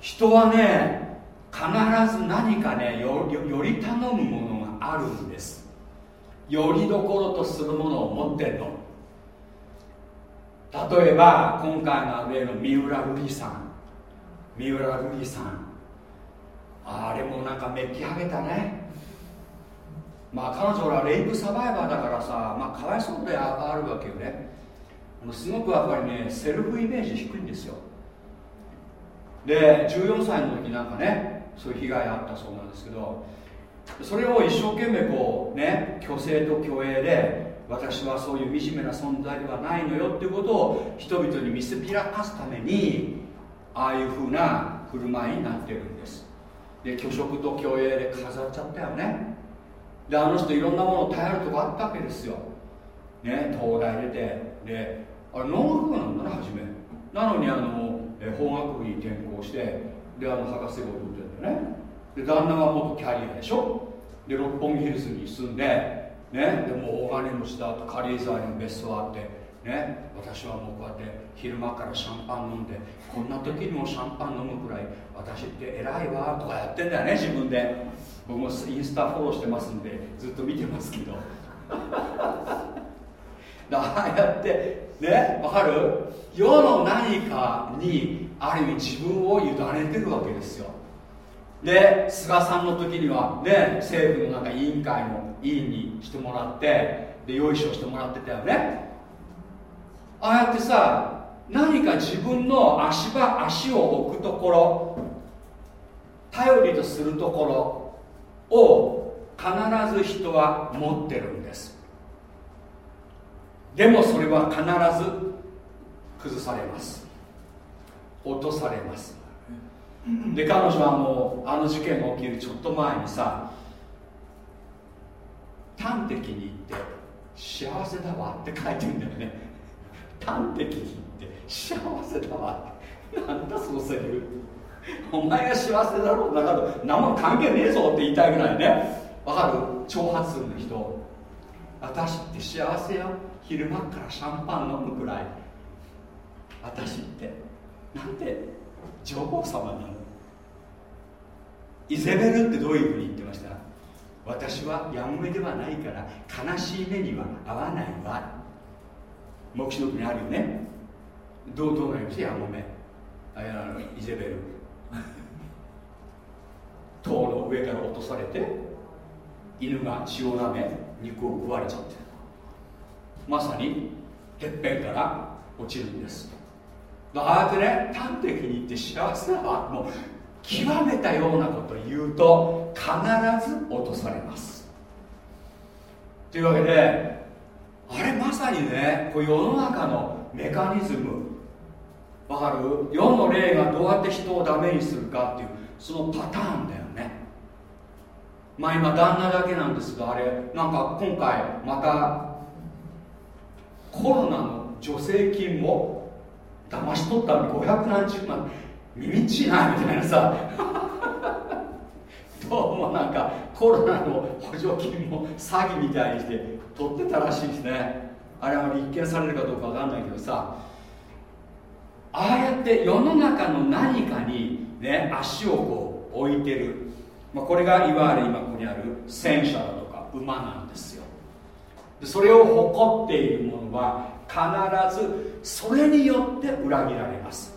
Speaker 1: 人はね必ず何かねより頼むものがあるんです。よりどころとするものを持ってるの。例えば今回の例の三浦瑠麗さん。三浦瑠麗さん。あれもなんかめき上げたね。まあ彼女はレイプサバイバーだからさまあかわいそうであるわけよね。すごくやっぱりねセルフイメージ低いんですよ。で14歳の時なんかねそういう被害あったそうなんですけどそれを一生懸命こうね虚勢と虚栄で私はそういう惨めな存在ではないのよっていうことを人々に見せびらかすためにああいうふうな振る舞いになってるんで虚飾と虚栄で飾っちゃったよね。であの人いろんなものを頼るとこあったわけですよ。ね東大出て。であれ農学部なんだな初め。なのにあの法学部に転校してであの博士号を取ってんだよね。で旦那は元キャリアでしょ。で六本木ヒルズに住んでね。でも大金持ちだと軽井沢に別荘あってね。私はもうこうやって昼間からシャンパン飲んでこんな時にもシャンパン飲むくらい私って偉いわとかやってんだよね自分で。僕もインスタフォローしてますんでずっと見てますけど。ああやってねわかる？世の何かにある意味自分を委ねてるわけですよ。で菅さんの時にはね政府のなんか委員会の委員にしてもらってでよいしょしてもらってたよね。ああやってさ何か自分の足場足を置くところ頼りとするところを必ず人は持ってるんです。でもそれは必ず崩されます。落とされます。で彼女はもうあの事件が起きるちょっと前にさ端的に言って幸せだわって書いてるんだよね。端的に。幸せだわ。なんだそのセリフ。お前が幸せだろうだから何も関係ねえぞって言いたいぐらいね。わかる？挑発する人。私って幸せよ。昼間からシャンパン飲むくらい。私って。なんて女王様なの？イゼベルってどういうふうに言ってました？私はやもめではないから悲しい目には合わないわ。黙示録にあるよね。どうどうなりましたやもめあやイゼベル。塔の上から落とされて犬が血を舐め肉を食われちゃってまさにてっぺんから落ちるんです。ああやってね端的に言って幸せだわもう極めたようなこと言うと必ず落とされます。というわけであれまさにねこう世の中のメカニズムわかる？世の霊がどうやって人をダメにするかっていうそのパターンだよね。まあ今旦那だけなんですがあれなんか今回またコロナの助成金も騙し取ったのに500何十万。耳ちいなみたいなさ。どうもなんかコロナの補助金も詐欺みたいにして取ってたらしいですね。あれは立件されるかどうかわかんないけどさ。ああやって世の中の何かにね足をこう置いてる、まあ、これがいわゆる今ここにある戦車だとか馬なんですよ。でそれを誇っているものは必ずそれによって裏切られます。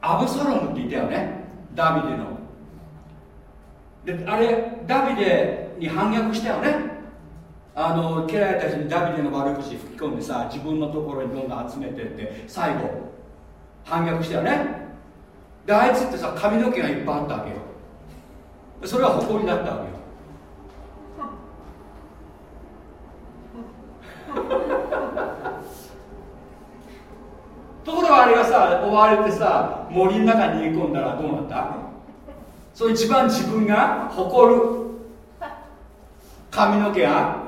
Speaker 1: アブサロムって言ったよねダビデの。であれダビデに反逆したよね。あの家来たちにダビデの悪口吹き込んでさ自分のところにどんどん集めてって最後反逆したよね。であいつってさ髪の毛がいっぱいあったわけよ。それは誇りだったわけよ。ところがあれがさ追われてさ森の中に逃げ込んだらどうなった？そう一番自分が誇る髪の毛が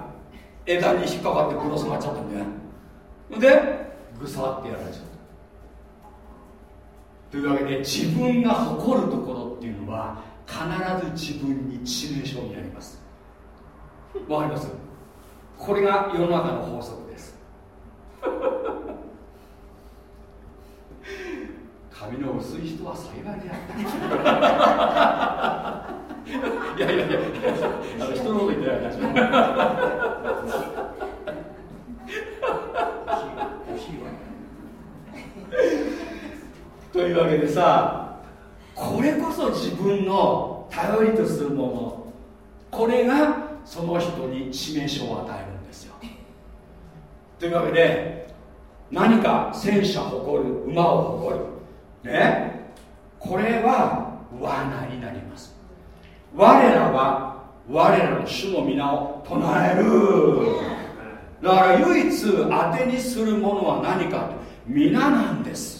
Speaker 1: 枝に引っかかってぶら下がっちゃったんだよ。でぐさってやられちゃった。というわけで自分が誇るところっていうのは必ず自分に致命傷になります。わかります？これが世の中の法則です。髪の薄い人は幸いであった。いやいやいや人のこと言ってない大丈というわけでさこれこそ自分の頼りとするものこれがその人に致命傷を与えるんですよ。というわけで何か戦車を誇る馬を誇るねこれは罠になります。我らは我らの主の皆を唱える。だから唯一当てにするものは何か皆なんです。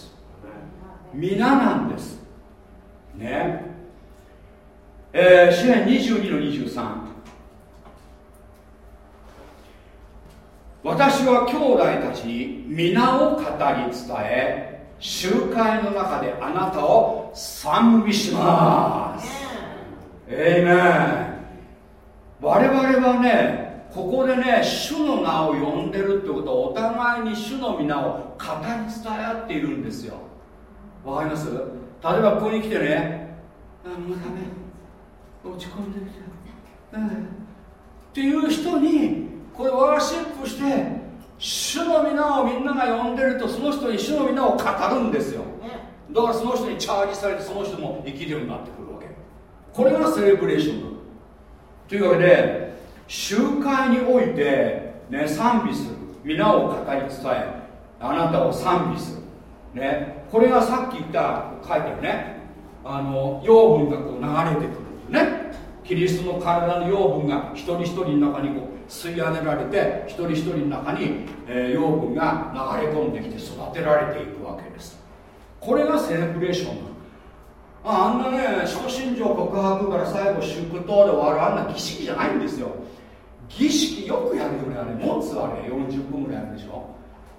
Speaker 1: 皆なんです。ね。えー、支援22の23私は兄弟たちに皆を語り伝え集会の中であなたを賛美します。えい我々はねここでね主の名を呼んでるってことはお互いに主の皆を語り伝え合っているんですよわかります？例えばここに来てね？あもうダメ。落ち込んできて、うん、っていう人にこれワーシップして主の皆をみんなが呼んでるとその人に主の皆を語るんですよ。だからその人にチャージされてその人も生きるようになってくるわけ。これがセレブレーションというわけで集会において、ね、賛美する。皆を語り伝えあなたを賛美する、ね、これがさっき言った書いてるね。あの養分がこう流れてくるね。キリストの体の養分が一人一人の中にこう吸い上げられて一人一人の中に、えー、養分が流れ込んできて育てられていくわけです。これがセレブレーションああんなね初心情告白から最後祝祷で終わるあんな儀式じゃないんですよ。儀式よくやるよねあれ。持つあれ40分ぐらいあるでしょ。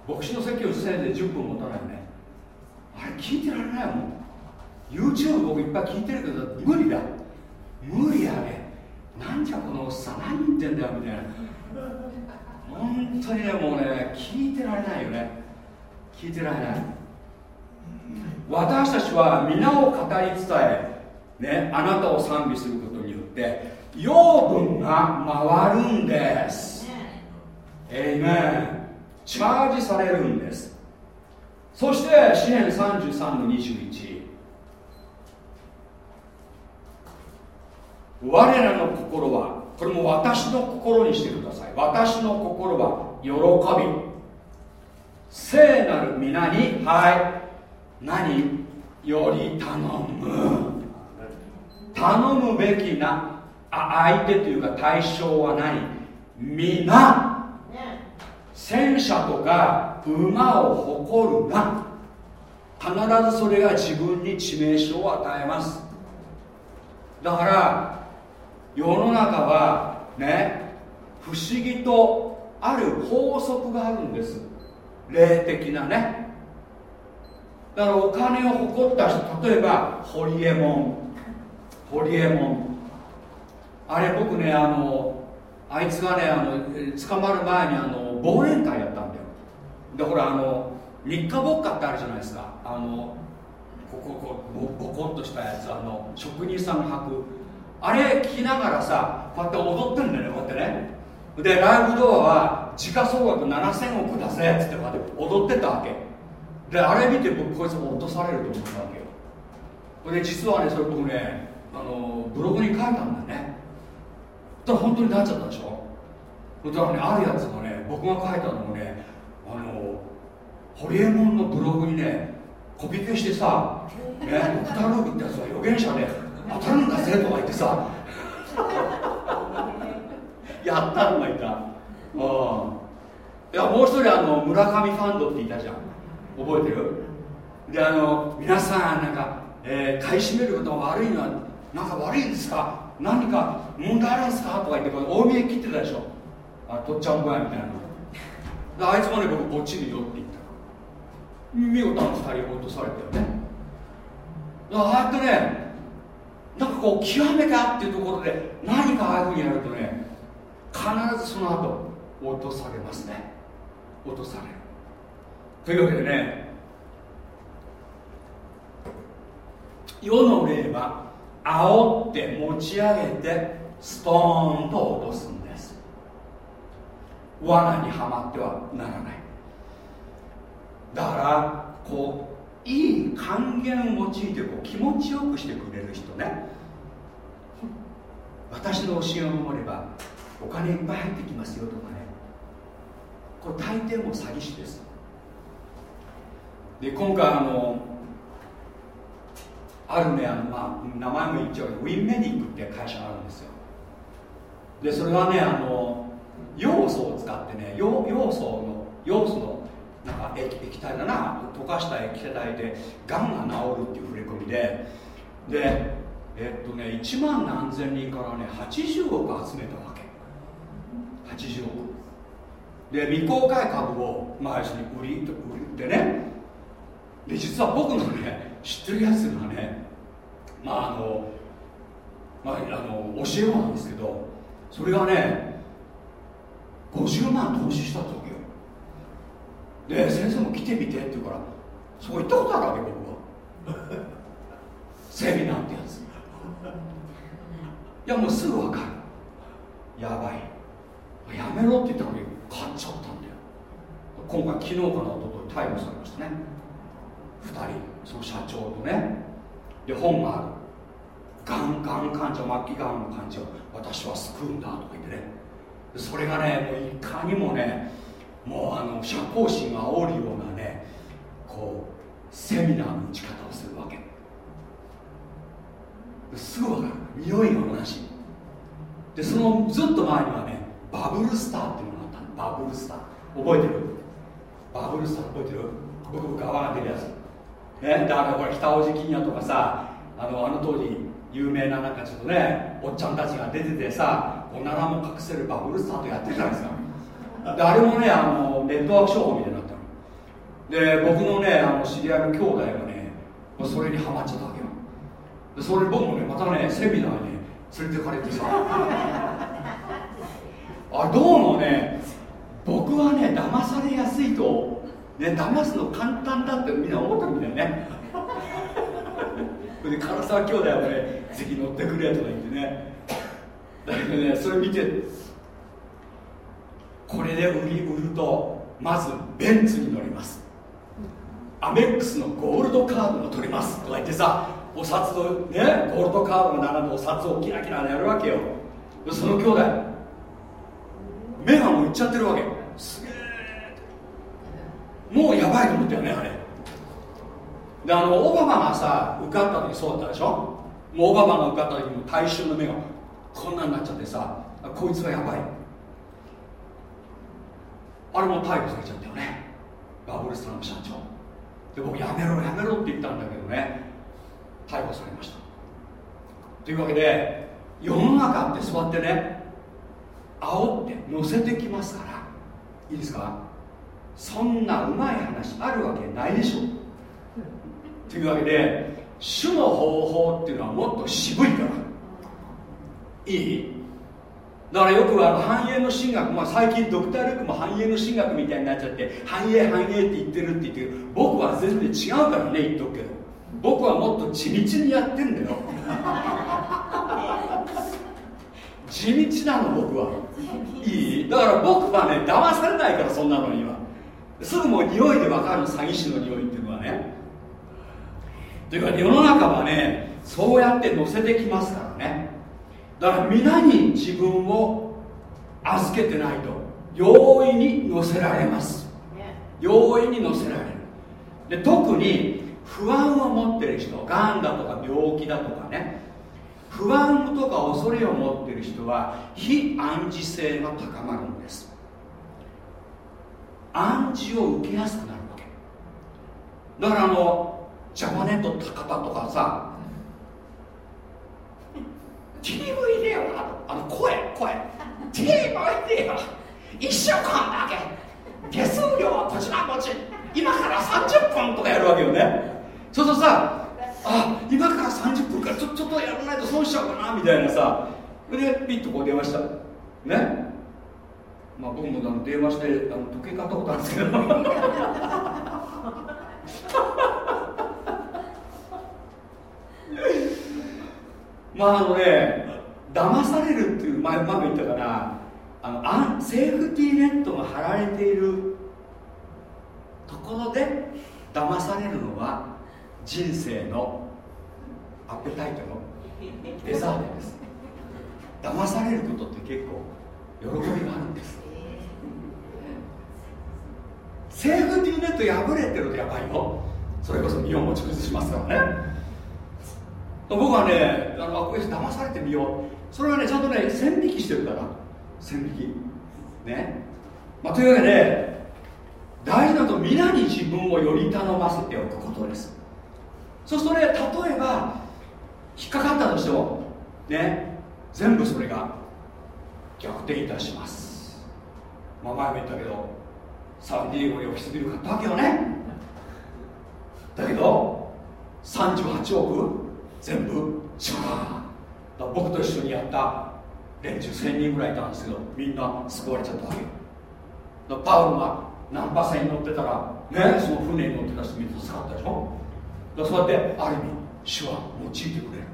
Speaker 1: 牧師の席をせいで10分持たないね。あれ聞いてられないもん。YouTube 僕いっぱい聞いてるけど無理だ。無理やねなんじゃこのおっさん何言ってんだよみたいな。本当にねもうね聞いてられないよね。聞いてられない。私たちは皆を語り伝え、ね、あなたを賛美することによって養分が回るんです。えいめんチャージされるんですそして支援33の21我らの心はこれも私の心にしてください。私の心は喜び。聖なる皆にはい。何より頼む。頼むべきなあ相手というか対象は何？皆。戦車とか馬を誇るな。必ずそれが自分に致命傷を与えます。だから世の中はね不思議とある法則があるんです。霊的なね。だからお金を誇った人例えばホリエモン。ホリエモン。あれ僕ねあのあいつがねあの捕まる前にあの忘年会やったんだよ。でほらあの日課ぼっかってあるじゃないですか。あのこここボコッとしたやつあの職人さんが履く。あれ聞きながらさこうやって踊ってんだよねこうやってね。でライブドアは時価総額7000億出せっつってこうやって踊ってたわけ。であれ見て僕こいつも落とされると思ったわけよ。で実はねそれ僕ねあのブログに書いたんだよね。だから本当になっちゃったでしょ？だからねあるやつがね僕が書いたのもねあのホリエモンのブログにねコピペしてさ、ね、ドクター・ルービってやつは預言者で当たるんだぜとか言ってさ やったのがいた。うん。いやもう一人あの村上ファンドっていたじゃん。覚えてる？であの皆さんなんか、えー、買い占めることが悪いのはなんか悪いんですか？何か問題あるんですか？とか言って大見え切ってたでしょ。あとっちゃんぼやみたいな。あいつもね僕こっちによって言った。見事あの2人落とされたよね。ああやってねなんかこう極めかっていうところで何かああいうふうにやるとね必ずその後落とされますね。落とされる。というわけでね世の霊は煽って持ち上げてストーンと落とすんです。罠にはまってはならない。だからこういい還元を用いてこう気持ちよくしてくれる人ね。私の教えを守ればお金いっぱい入ってきますよとかね。これ大抵も詐欺師です。で今回あのあるねあの、まあ、名前も言っちゃうけどウィンメディックって会社があるんですよ。でそれはねあの要素を使ってね要要素の要素のなんか液液体だな。溶かした液体でがんが治るっていう触れ込みで。でえっとね1万何千人からね80億集めたわけ。80億。で未公開株をまあに売り売ってねで実は僕のね知ってるやつがねまああのまあ、あの教え子なんですけどそれがね50万投資したってわけよ。で先生も来てみてって言うからそこ行ったことあるわけ僕は セミナーってやついやもうすぐ分かるやばいやめろって言ったのに買っちゃったんだよ。今回昨日かなとと逮捕されましたね。2人その社長とね。で本がある。がんがん患者末期がんの患者を私は救うんだとか言ってね。それがねもういかにもねもうあの社交心が煽るようなねこうセミナーの打ち方をするわけ。すぐ分かる。匂いが同じでそのずっと前にはねバブルスターっていうのがあったバブルスター。覚えてる？バブルスター覚えてる？僕僕泡が出るやつ。ね。だからこれ北大路欣也とかさあのあの当時有名ななんかちょっとねおっちゃんたちが出ててさおならも隠せるバブルスターとやってるじゃないですかであれもねあのネットワーク商法みたいになったの。で僕のねあの知り合いの兄弟がねそれにハマっちゃったわけよ。でそれ僕もねまたねセミナーに、ね、連れてかれてさ。あどうもね僕はね騙されやすいとね騙すの簡単だってみんな思ってるみたいね。で唐沢兄弟はねぜひ乗ってくれとか言ってね。だけどねそれ見てこれで売り売るとまずベンツに乗ります。アメックスのゴールドカードが取れます。とか言ってさお札のねゴールドカードが並んでお札をキラキラやるわけよ。その兄弟目がもういっちゃってるわけ。すもうやばいと思ったよねあれ。であのオバマがさ受かった時そうだったでしょ？もうオバマが受かった時も大衆の目がこんなになっちゃってさこいつはやばい。あれも逮捕されちゃったよね。バブルスターの社長。で僕やめろやめろって言ったんだけどね。逮捕されました。というわけで世の中ってそうやってね煽って乗せてきますから。いいですか？そんなうまい話あるわけないでしょ。というわけで主の方法っていうのはもっと渋いから。いい？だからよくあの繁栄の神学、まあ、最近ドクター・ルークも繁栄の神学みたいになっちゃって繁栄繁栄って言ってるって言ってる。僕は全然違うからね言っとくけど。僕はもっと地道にやってんだよ。地道なの僕は。いい？だから僕はね騙されないからそんなのには。すぐもう匂いで分かる詐欺師の匂いっていうのはね。というか世の中はねそうやって乗せてきますからね。だから皆に自分を預けてないと容易に乗せられます。容易に乗せられる。で特に不安を持ってる人がんだとか病気だとかね。不安とか恐れを持ってる人は非暗示性が高まるんです暗示を受けやすくなるわけ。だからあのジャパネット高田とかさ DVD よあの声声。DVD よ1週間だけ。手数料はこちらこち今から30分とかやるわけよね。そうするとさあ今から30分からちょちょっとやらないと損しちゃうかなみたいなさ。でピッとこう電話した。ね。まあ僕もあの電話してあの時計買ったことあるんですけど。まああのね騙されるっていう前前も言ったかなあのあセーフティーネットが張られているところで騙されるのは人生のアップタイトのデザートです。騙されることって結構喜びがあるんです。セーフティーネット破れてるとやばいよ。それこそ身を持ち崩しますからね。僕はねあのこいう騙されてみよう。それはねちゃんとね線引きしてるから。線引き。ね、まあ、というわけで大事なと皆に自分をより頼ませておくことです。そうするとね例えば引っかかったとしてもね。全部それが逆転いたします。まあ前も言ったけどサンディエゴにオフィスビル買ったわけよね。だけど38億全部シャー僕と一緒にやった連中1000人ぐらいいたんですけどみんな救われちゃったわけ。よパウロが難破船に乗ってたらねその船に乗ってた人みんな助かったでしょ。だそうやってある意味主は用いてくれる。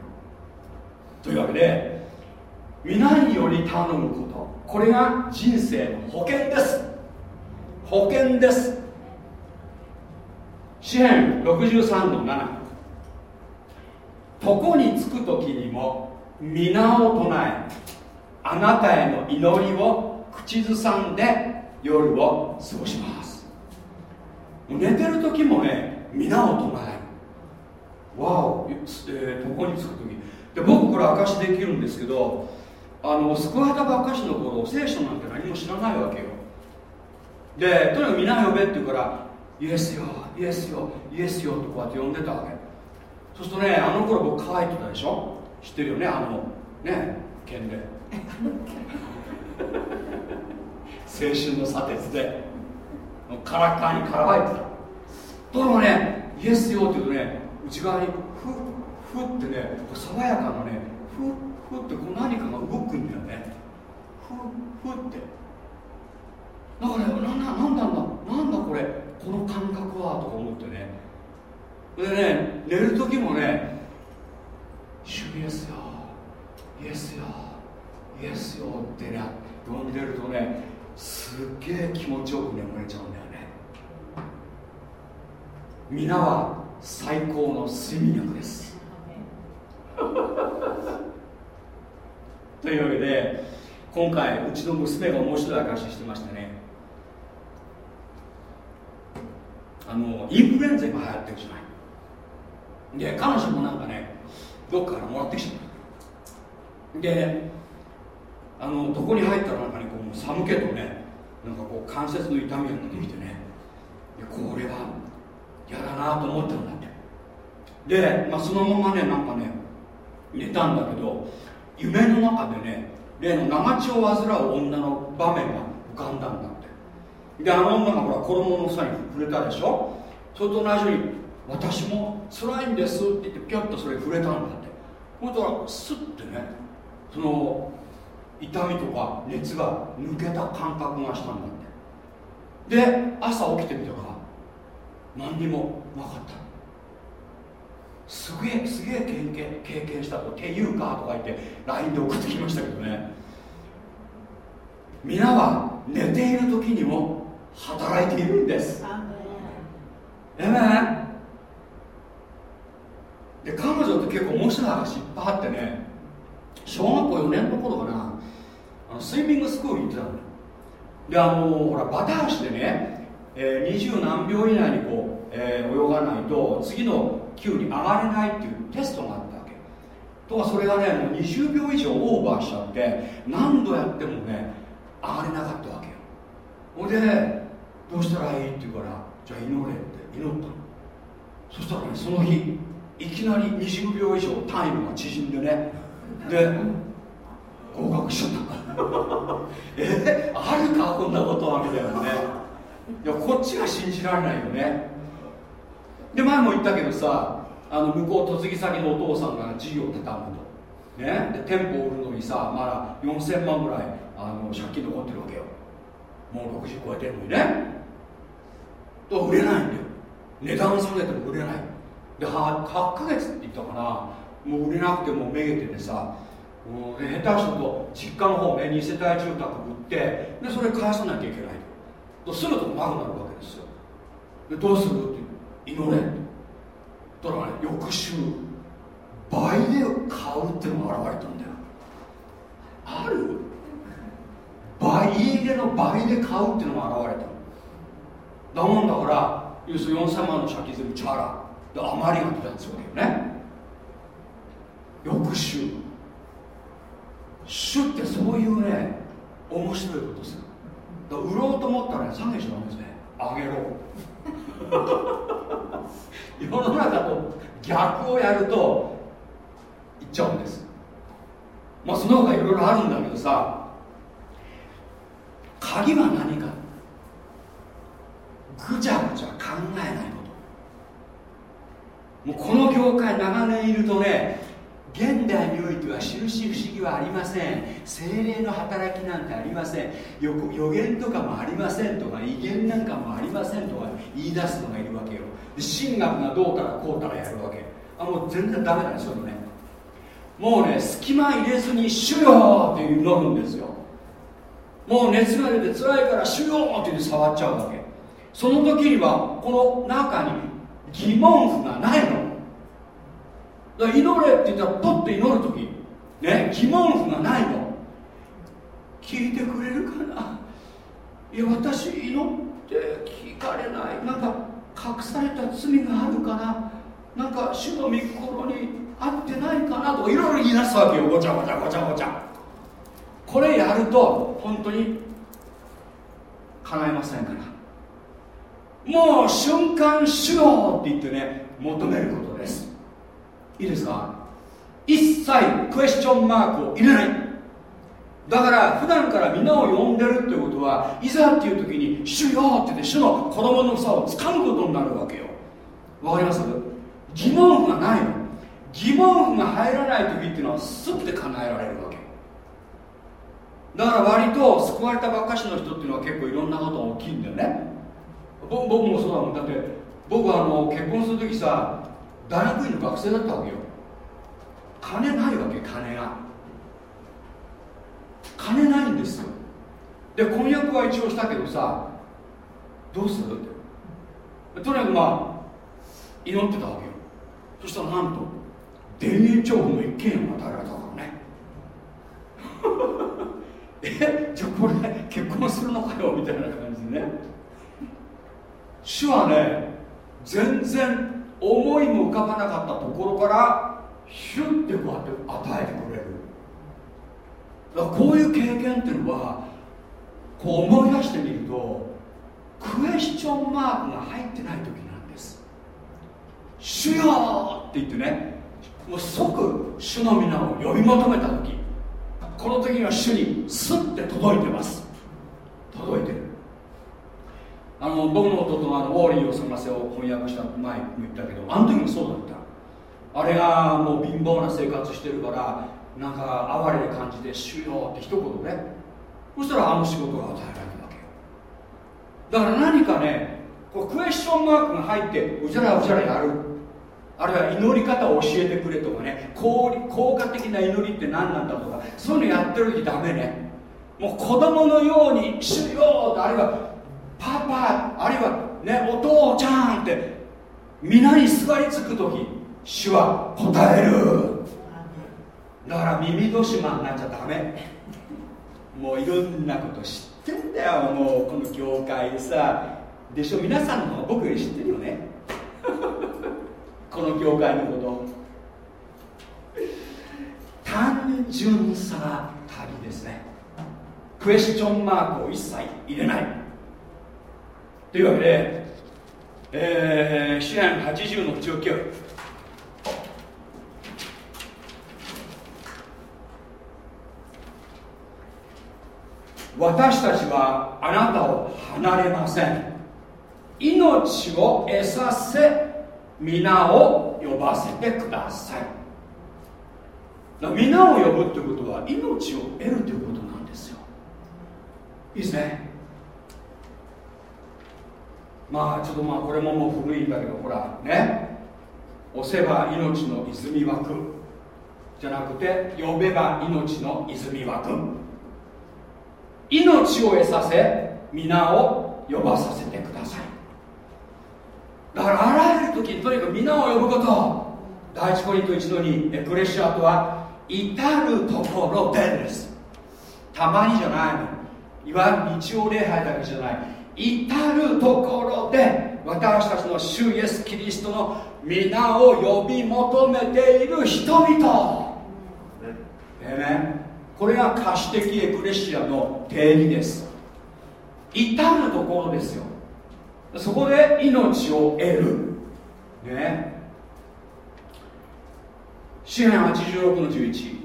Speaker 1: というわけで皆により頼むこと。これが人生の保険です。保険です。詩篇63の7床につく時にも皆を唱えあなたへの祈りを口ずさんで夜を過ごします寝てる時もね皆を唱えるわお、えー、床につく時で僕これ証しできるんですけどあの救われたばっかしの頃聖書なんて何も知らないわけよ。でとにかく皆呼べって言うからイエスよイエスよイエスよとこうやって呼んでたわけ。そうするとねあの頃僕乾いてたでしょ？知ってるよね？あのね剣で。青春の砂鉄で。カラッカーにからばいてた。ところねイエスよって言うとね内側にふふってね爽やかなねふふってこう何かが動くんだよね。ふふって。だからねなんだなんだなんだこれ。この感覚はとか思ってね。でね寝る時もね主イエスよイエスよイエスよってね呼んでるとねすっげえ気持ちよく眠れちゃうんだよね。皆は最高の睡眠薬です。というわけで今回うちの娘が面白い証ししてましたね。あのインフルエンザ今流行ってるじゃない。で彼女もなんかねどっかからもらってきちゃった。であのどこに入ったらなんかねこう寒気とねなんかこう関節の痛みが出てきてね。これは嫌だなと思ったんだって。で、まあ、そのままねなんかね寝たんだけど夢の中でね例の長血を患う女の場面が浮かんだんだ。であの女がほら衣の房に触れたでしょ？それと同じように私も辛いんですって言ってピョッとそれ触れたんだって。ほんとらスッてねその痛みとか熱が抜けた感覚がしたんだって。で朝起きてみたら何にもなかった。すげえすげえ経験経験したと「ていうか」とか言って LINE で送ってきましたけどね。皆は寝ている時にも働いているんです。えめで彼女って結構面白い話いっぱいあってね。小学校4年の頃かな。あのスイミングスクール行ってたのであのほらバタ足でね二十、ー、何秒以内にこう、えー、泳がないと次の級に上がれないっていうテストがあったわけ。とかそれがねもう20秒以上オーバーしちゃって何度やってもね上がれなかったわけよ。ほいでどうしたらいい？って言うからじゃあ祈れって祈ったそしたらねその日いきなり20秒以上タイムが縮んでねで合格しちゃった。えあるかこんなことはみたいなね。いやこっちが信じられないよね。で前も言ったけどさあの向こう嫁ぎ先のお父さんが事業を畳むとね。で店舗を売るのにさまだ4000万ぐらいあの借金残ってるわけよ。もう60超えてるのにね。と売れないんだよ。値段下げても売れない。で 8, 8ヶ月って言ったかな。もう売れなくてもめげててさもう、ね、下手すると実家の方ね2世帯住宅売ってでそれ返さなきゃいけないと。すぐとなくなるわけですよ。でどうするって祈れ。だからね翌週倍で買うっていうのが現れたんだよ。ある？倍家の倍で買うっていうのが現れた。だもんだから要するに4000万の借金全部チャラ。で余りが出たんですよね。翌週主ってそういうね面白いことする。だ売ろうと思ったらね下げちゃうんですね。あげろ。世の中と逆をやるといっちゃうんです。まあその他いろいろあるんだけどさ鍵は何かぐちゃぐちゃ考えないこと。もうこの業界長年いるとね現代においては印不思議はありません。精霊の働きなんてありません。予言とかもありませんとか威厳なんかもありませんとか言い出すのがいるわけよ。神学がどうたらこうたらやるわけ。あもう全然ダメなんですよね。もうね隙間入れずに「主よ!」って祈るんですよ。もう熱が出て辛いから「主よ!」って言って触っちゃうわけ。その時にはこの中に疑問符がないの。だから祈れって言ったらポッと祈る時。ね？疑問符がないの。聞いてくれるかな？いや私祈って聞かれない。なんか隠された罪があるかな？なんか主の御心に合ってないかな？とかいろいろ言い出すわけよ。ごちゃごちゃごちゃごちゃ。これやると本当に叶いませんから。もう瞬間主よって言ってね求めることです。いいですか？一切クエスチョンマークを入れない。だから普段から皆を呼んでるってことはいざっていう時に「主よ」って言って主の子供の房をつかむことになるわけよ。わかります？疑問符がないの。疑問符が入らない時っていうのはすって叶えられるわけ。だから割と救われたばっかしの人っていうのは結構いろんなことが大きいんだよね。僕もそうだもんだって。僕はあの結婚する時さ大学院の学生だったわけよ。金ないわけ金が。金ないんですよ。で婚約は一応したけどさどうするって。とにかくまあ祈ってたわけよ。そしたらなんと田園調布の一軒家を与えられたからね。えじゃあこれ結婚するのかよみたいな感じでね。主はね全然思いも浮かばなかったところからヒュッてこうやって与えてくれる。だからこういう経験っていうのはこう思い出してみるとクエスチョンマークが入ってない時なんです。主よって言ってねもう即主の皆を呼び求めた時この時には主にスッて届いてます。届いてる。あの僕の弟のあのウォーリーを探せを翻訳した前も言ったけどあの時もそうだった。あれがもう貧乏な生活してるからなんか哀れな感じで「主よ」って一言ね。そしたらあの仕事が与えられるわけよ。だから何かねこうクエスチョンマークが入ってうじゃらうじゃらやる。あるいは祈り方を教えてくれとかね。効効果的な祈りって何なんだとか。そういうのやってる時ダメね。もう子供のように「主よ」あるいはパパあるいはねお父ちゃんって皆に座りつく時主は答える。だから耳戸島になっちゃダメ。もういろんなこと知ってんだよもうこの業界でさ。でしょ皆さんの僕より知ってるよね。この業界のこと。単純さが旅ですね。クエスチョンマークを一切入れない。というわけで、えー、支援80の19私たちはあなたを離れません。命を得させ皆を呼ばせてください。皆を呼ぶってことは命を得るということなんですよ。いいですね。まあちょっとまあこれももう古いんだけどほらね。押せば命の泉湧く。じゃなくて呼べば命の泉湧く。命を得させ皆を呼ばさせてください。だからあらゆる時にとにかく皆を呼ぶこと。第一コリント1の2エクレシアとは至るところでです。たまにじゃないの。いわゆる日曜礼拝だけじゃない。至るところで私たちの主イエス・キリストの皆を呼び求めている人々。えねこれが可視的エクレシアの定義です。至るところですよ。そこで命を得る。ね。詩篇86の11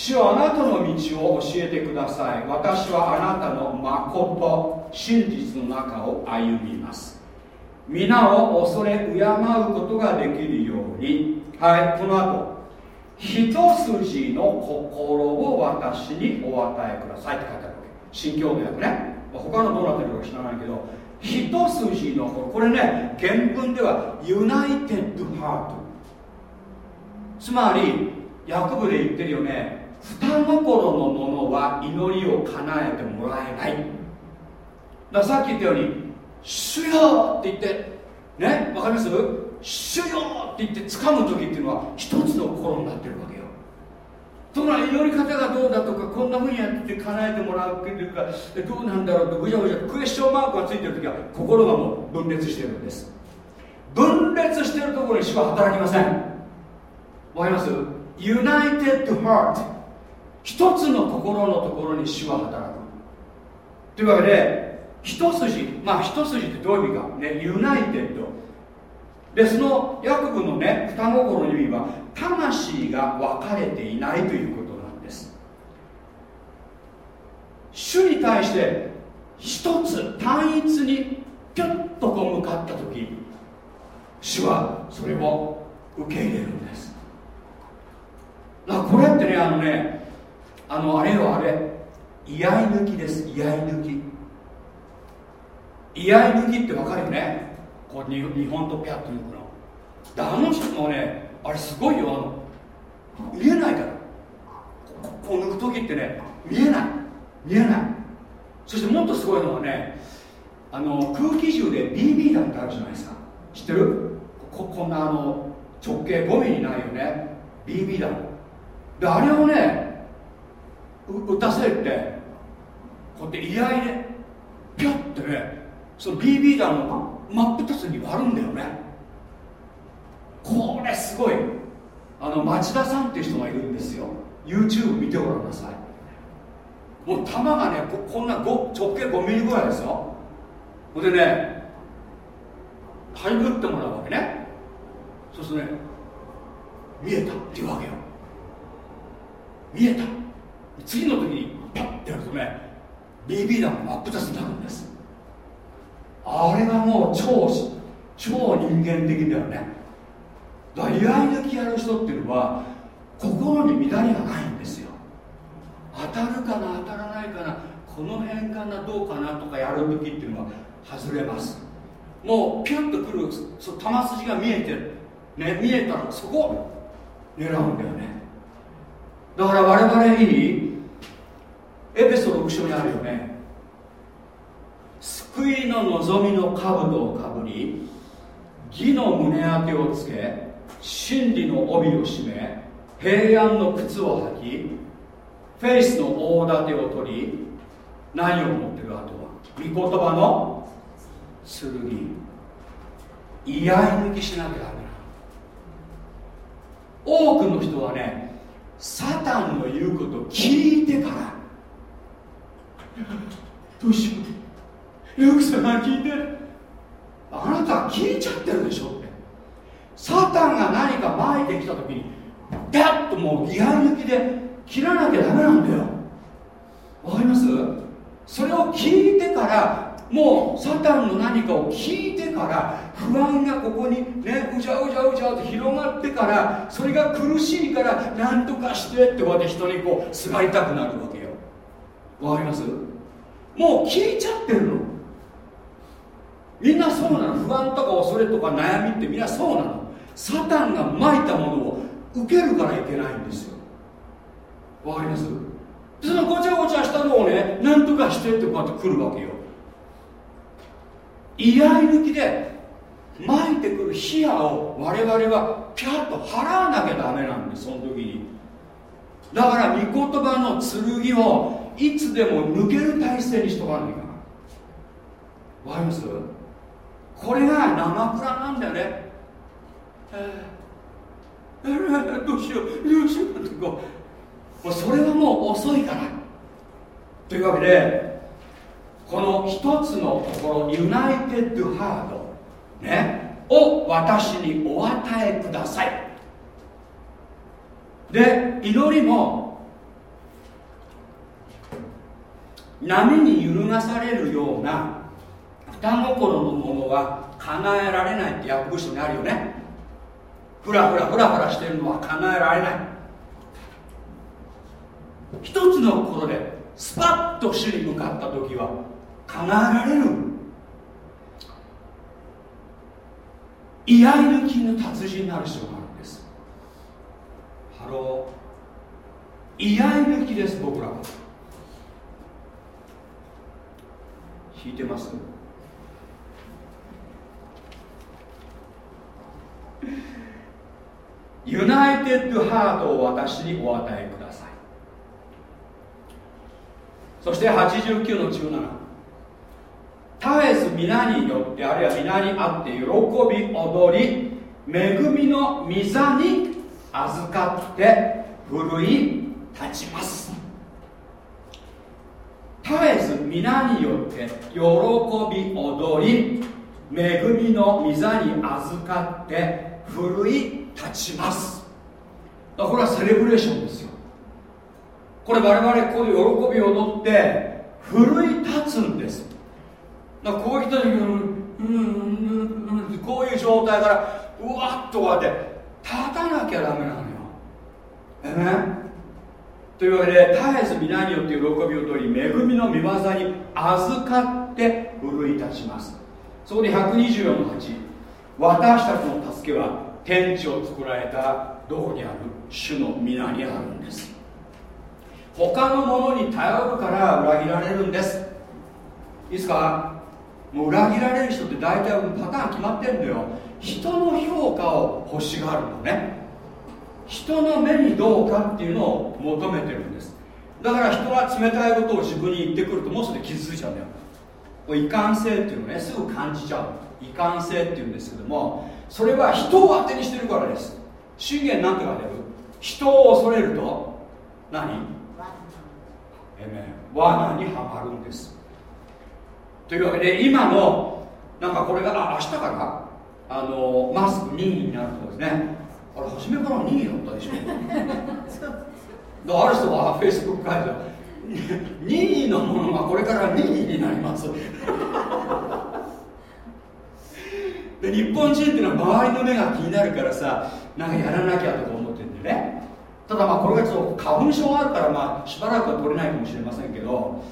Speaker 1: 主はあなたの道を教えてください。私はあなたの誠真実の中を歩みます。皆を恐れ敬うことができるように。はいこの後一筋の心を私にお与えくださいって書いてあるわけ。新教の訳ね。他のどうなってるか知らないけど一筋の心。これね原文ではユナイテッドハート。つまり訳部で言ってるよね。二心のものは祈りを叶えてもらえない。ださっき言ったように「主よ!」って言ってねわかります？主よって言って掴む時っていうのは一つの心になってるわけよ。ところが祈り方がどうだとかこんなふうにやって叶えてもらうっていうかどうなんだろうってぐちゃぐちゃクエスチョンマークがついてる時は心がもう分裂してるんです。分裂してるところに主は働きません。わかります？ユナイテッドハート一つの心のところに主は働く。というわけで一筋まあ一筋ってどういう意味か。ねユナイテッド。でその訳部のね双心の意味は魂が分かれていないということなんです。主に対して一つ単一にピュッとこう向かった時主はそれを受け入れるんです。だからこれってねあのねあのあれよあれ。居合抜きです居合抜き。居合抜きって分かるよね？こう日本とピャッと抜くの。であの人のねあれすごいよあの見えないから。こう抜く時ってね見えない。見えない。そしてもっとすごいのはねあの空気銃で BB 弾ってあるじゃないですか。知ってる？ここんなあの直径5ミリないよね。BB 弾。であれをね撃たせって。こうやって居合でピュッてねその BB 弾の真っ二つに割るんだよね。これすごい。あの町田さんっていう人がいるんですよ。YouTube 見てごらんなさい。もう弾がねここんな直径5ミリぐらいですよ。ほんでねはいぶってもらうわけね。そうするとね見えたっていうわけよ。見えた。次の時にパッてやるとね BB 弾が真っ二つになるんです。あれがもう超超人間的だよね。だから居合抜きやる人っていうのは心に乱れがないんですよ。当たるかな当たらないかなこの辺かなどうかなとかやる時っていうのは外れます。もうピュッとくるそ球筋が見えてるね見えたらそこ狙うんだよね。だから我々にエペソ6章にあるよね。救いの望みの兜をかぶり義の胸当てをつけ真理の帯を締め平安の靴を履きフェイスの大盾を取り何を持ってるあとは御言葉の剣。居合抜きしなきゃダメな多くの人はねサタンの言うことを聞いてから。どうしよう。ルークさんが聞いて。あなたは聞いちゃってるでしょ。ってサタンが何か撒いてきた時にダッともう居合抜きで切らなきゃダメなんだよ。わかります？それを聞いてからもうサタンの何かを聞いてから不安がここにねうじゃうじゃうじゃと広がってからそれが苦しいから何とかしてってこうやって人にこうすがりたくなるわけよ。わかります？もう聞いちゃってるの。みんなそうなの。不安とか恐れとか悩みってみんなそうなの。サタンがまいたものを受けるからいけないんですよ。わかります？そのごちゃごちゃしたのをね何とかしてってこうやって来るわけよ。居合抜きで巻いてくる火矢を我々はピャッと払わなきゃダメなんでその時に。だから御言葉の剣をいつでも抜ける体制にしとかないかなわかります？これが生倉なんだよね。えー、どうしようどうしよう。ってこうそれはもう遅いから。というわけでこの一つのところユナイテッドハードねを私にお与えください。で祈りも波に揺るがされるような双心のものは叶えられないって訳部書にあるよね。ふらふらふらふらしてるのは叶えられない。一つのことでスパッと主に向かった時は叶えられる。居合抜きの達人になる必要があるんです。ハロー。居合抜きです僕らは。弾いてます？ユナイテッドハートを私にお与えください。そして89の17絶えず皆によってあるいは皆にあって喜び踊り恵みの御座に預かって奮い立ちます。絶えず皆によって喜び踊り恵みの御座に預かって奮い立ちます。これはセレブレーションですよ。これ我々こういう喜びを踊って奮い立つんです。だからこういった時に、うん、こういう状態からうわっとこうやって立たなきゃダメなのよえねというわけで絶えず皆によって喜びを取り恵みの御業に預かって奮い立ちますそこで124の8私たちの助けは天地を作られたどこにある主の皆にあるんです他のものに頼るから裏切られるんですいいですかもう裏切られる人って大体パターン決まってんだよ。人の評価を欲しがるのね。人の目にどうかっていうのを求めてるんです。だから人が冷たいことを自分に言ってくるともうすぐ傷ついちゃうんだよ。これ遺憾性っていうのね。すぐ感じちゃう。遺憾性っていうんですけどもそれは人を当てにしてるからです。信玄なんて書いてある？人を恐れると？何？えめ罠にはまるんですというわけで今のなんかこれがあ明日からあのマスク任意になるとですね。あれ初めから任意だったでしょ？ある人はフェイスブック書いて任意のものがこれから任意になります。で日本人っていうのは周りの目が気になるからさなんかやらなきゃとか思ってるんでね。ただまあこれがちょっと花粉症があるからまあしばらくは取れないかもしれませんけど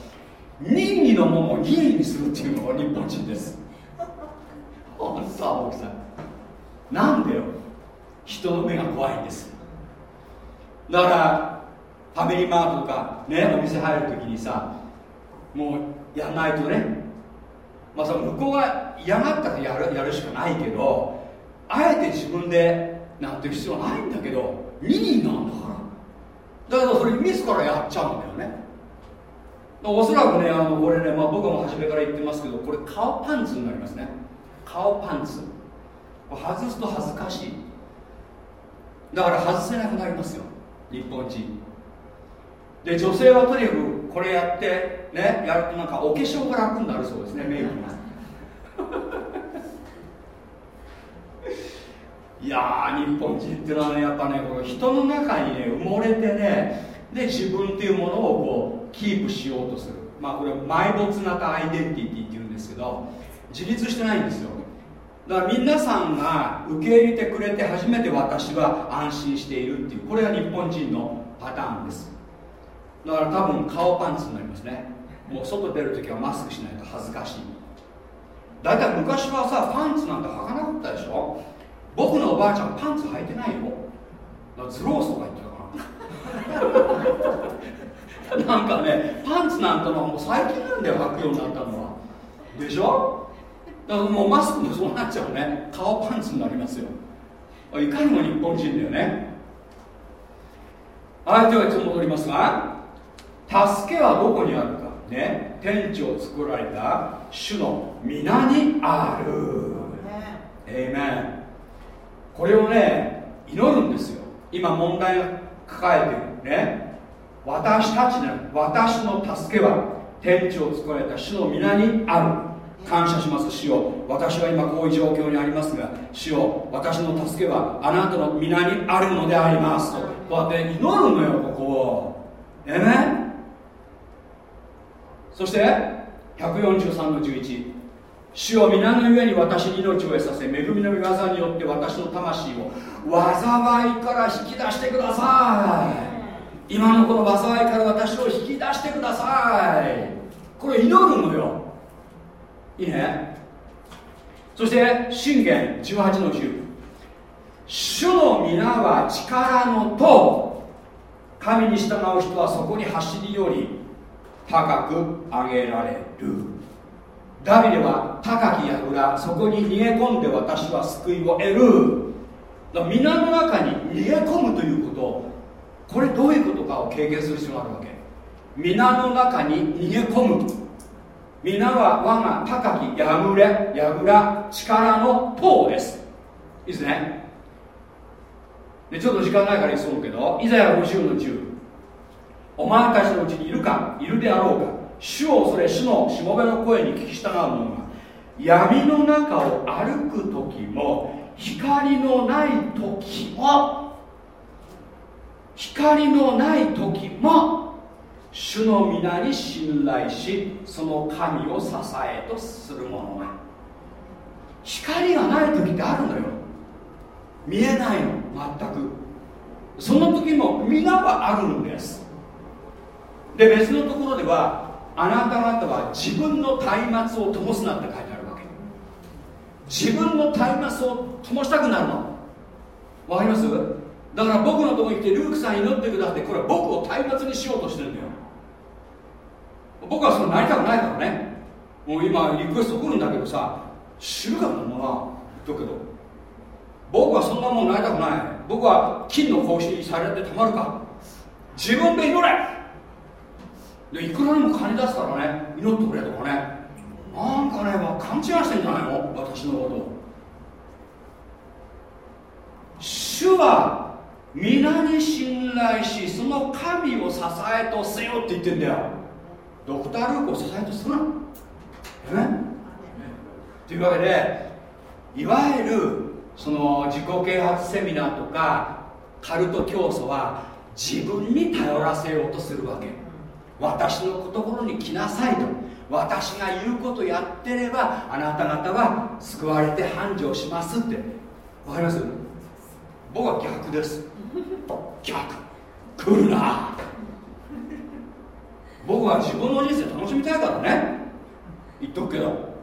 Speaker 1: 任意のものを任意にするっていうのが日本人です。本当青木さんなんでよ。人の目が怖いんです。だからファミリーマートとかねお店入るときにさもうやんないとね。まあその向こうが嫌がったらやるやるしかないけどあえて自分でなんて必要ないんだけど任意なんだから。だからそれ自らやっちゃうんだよね。おそらくねあのこれね、まあ、僕も初めから言ってますけどこれ顔パンツになりますね。顔パンツ。外すと恥ずかしい。だから外せなくなりますよ。日本人。で女性はとにかくこれやってねやるとなんかお化粧が楽になるそうですね。メイクがいや日本人っていうのはねやっぱね人の中にね埋もれてねで自分っていうものをこうキープしようとする。まあこれは埋没型アイデンティティっていうんですけど自立してないんですよ。だから皆さんが受け入れてくれて初めて私は安心しているっていうこれが日本人のパターンです。だから多分顔パンツになりますね。もう外出るときはマスクしないと恥ずかしい。大体昔はさパンツなんて履かなかったでしょ？僕のおばあちゃんパンツ履いてないよ。だからズロースとか言ってたかな。なんかねパンツなんてのはもう最近なんだよ履くようになったのは。でしょ？だからもうマスクもそうなっちゃうね。顔パンツになりますよ。いかにも日本人だよね。はいでは戻りますが。助けはどこにあるかね。天地を作られた主の皆にある。えいめんこれをね祈るんですよ。今問題を抱えてるね私たちの私の助けは天地を作られた主の皆にある。感謝します主よ。私は今こういう状況にありますが主よ私の助けはあなたの皆にあるのであります。とこうやって祈るのよここを。えねそして143の11主よ皆の上に私に命を得させ恵みの御業によって私の魂を災いから引き出してください。今のこの災いから私を引き出してください。これ祈るのよ。いいね。そして信玄18の10主の皆は力の塔。神に従う人はそこに走り寄り高く上げられる。ダビデは高き櫓そこに逃げ込んで私は救いを得る。皆の中に逃げ込むということをこれどういうことかを経験する必要があるわけ。皆の中に逃げ込む。皆は我が高きやぐれやぐら力の塔です。いいですね。でちょっと時間ないから急ぐけどいざや50の10お前たちのうちにいるかいるであろうか。主を恐れ主のしもべの声に聞き従う者が。闇の中を歩く時も光のない時も光のない時も主の皆に信頼しその神を支えとする者が光がない時ってあるのよ。見えないの。全く。その時も皆はあるんです。で別のところではあなた方は自分の松明を灯すなって書いてあるわけ。自分の松明を灯したくなるの。わかります？だから僕のとこに来てルークさん祈ってくださってこれは僕を松明にしようとしてるんだよ。僕はそうなりたくないからね。もう今リクエスト来るんだけどさ知るかもな言っとくけど。僕はそんなもんなりたくない。僕は金の格子にされてたまるか。自分で祈れ。でいくらでも金出すからね。祈ってくれとかね。なんかね、勘違いしてんじゃないの？私のこと。主は皆に信頼しその神を支えとせよって言ってんだよ。ドクター・ルークを支えとすな。え？というわけでいわゆるその自己啓発セミナーとかカルト教祖は自分に頼らせようとするわけ。私のところに来なさいと。私が言うことやってればあなた方は救われて繁盛しますって。わかります？僕は逆です。逆。来るな。僕は自分の人生楽しみたいからね。言っとくけど。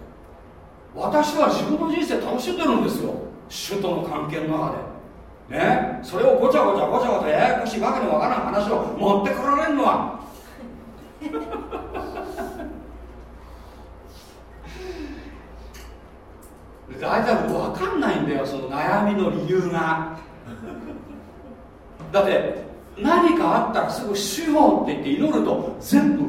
Speaker 1: 私は自分の人生楽しんでるんですよ。主との関係の中で。ね。それをごちゃごちゃごちゃごちゃややこしいわけのわからん話を持ってこられるのは。大体分かんないんだよその悩みの理由が。だって何かあったらすぐ「主よ」って言って祈ると全部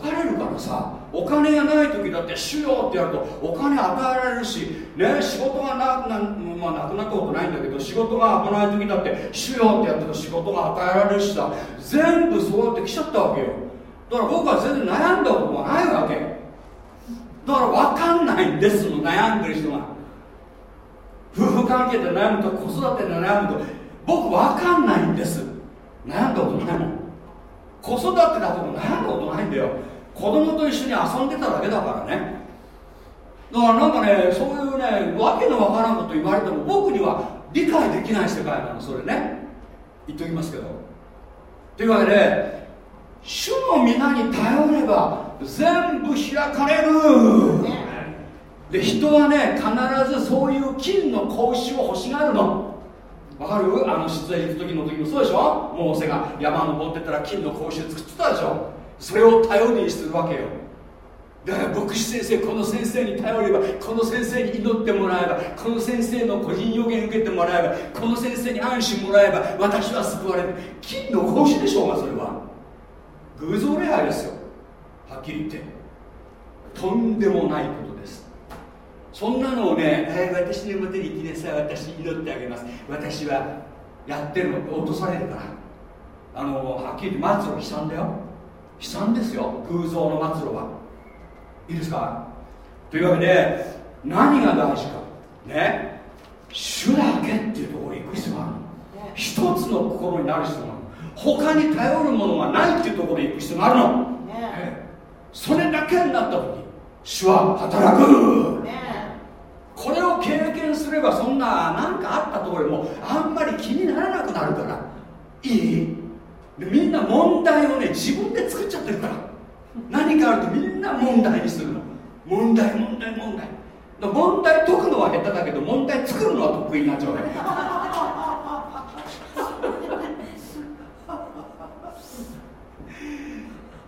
Speaker 1: 解かれるからさ。お金がない時だって「主よ」ってやるとお金与えられるし、ね、仕事がなな,、まあ、なくなったことないんだけど仕事が危ない時だって「主よ」ってやってる仕事が与えられるしさ。全部そうやって来ちゃったわけよ。だから僕は全然悩んだことがないわけ。だから分かんないんですの悩んでる人が。夫婦関係で悩むと子育てで悩むと僕分かんないんです。悩んだことないもん子育てだと悩んだことないんだよ。子供と一緒に遊んでただけだからね。だからなんかねそういうねわけのわからんこと言われても僕には理解できない世界なのそれね。言っておきますけど。というわけで主の皆に頼れば全部開かれる、で人はね必ずそういう金の格子を欲しがるの。わかる？あの出演行く時の時もそうでしょ？モーセが山登ってたら金の格子作ってたでしょ？それを頼りにするわけよ。だから牧師先生この先生に頼ればこの先生に祈ってもらえばこの先生の個人予言受けてもらえばこの先生に安心もらえば私は救われる。金の格子でしょうがそれは。偶像礼拝ですよ。はっきり言って。とんでもないこと。そんなのをね、えー、私のもとに行きなさい私祈ってあげます。私はやってるの落とされるから。あのはっきり言って末路悲惨だよ。悲惨ですよ偶像の末路は。いいですか？というわけで何が大事か。ね。主だけっていうところに行く必要がある一つの心になる必要がある。他に頼るものがないっていうところに行く必要があるの、それだけになった時主は働く、これを経験すればそんな何かあったところでもあんまり気にならなくなるから。いい？でみんな問題をね自分で作っちゃってるから。何かあるとみんな問題にするの。問題問題問題。問題解くのは下手だけど問題作るのは得意になっちゃうね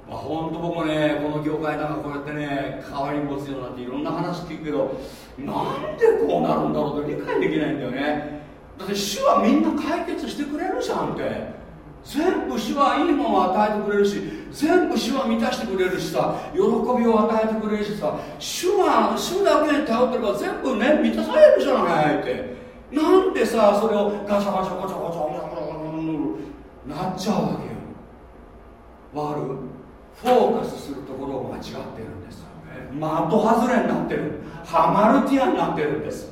Speaker 1: まあ本当僕もねこの業界なんかこうやってね代わりに持つようになっていろんな話聞くけどなんでこうなるんだろうと理解できないんだよね。だって主はみんな解決してくれるじゃんって。全部主はいいものを与えてくれるし全部主は満たしてくれるしさ。喜びを与えてくれるしさ。主は主だけに頼ってれば全部ね満たされるじゃないって。なんでさそれをガチャガチャガチャガチャガチャガチャなっちゃうわけよわかるフォーカスするところを間違ってるんです的外れになってるハマルティアになってるんです。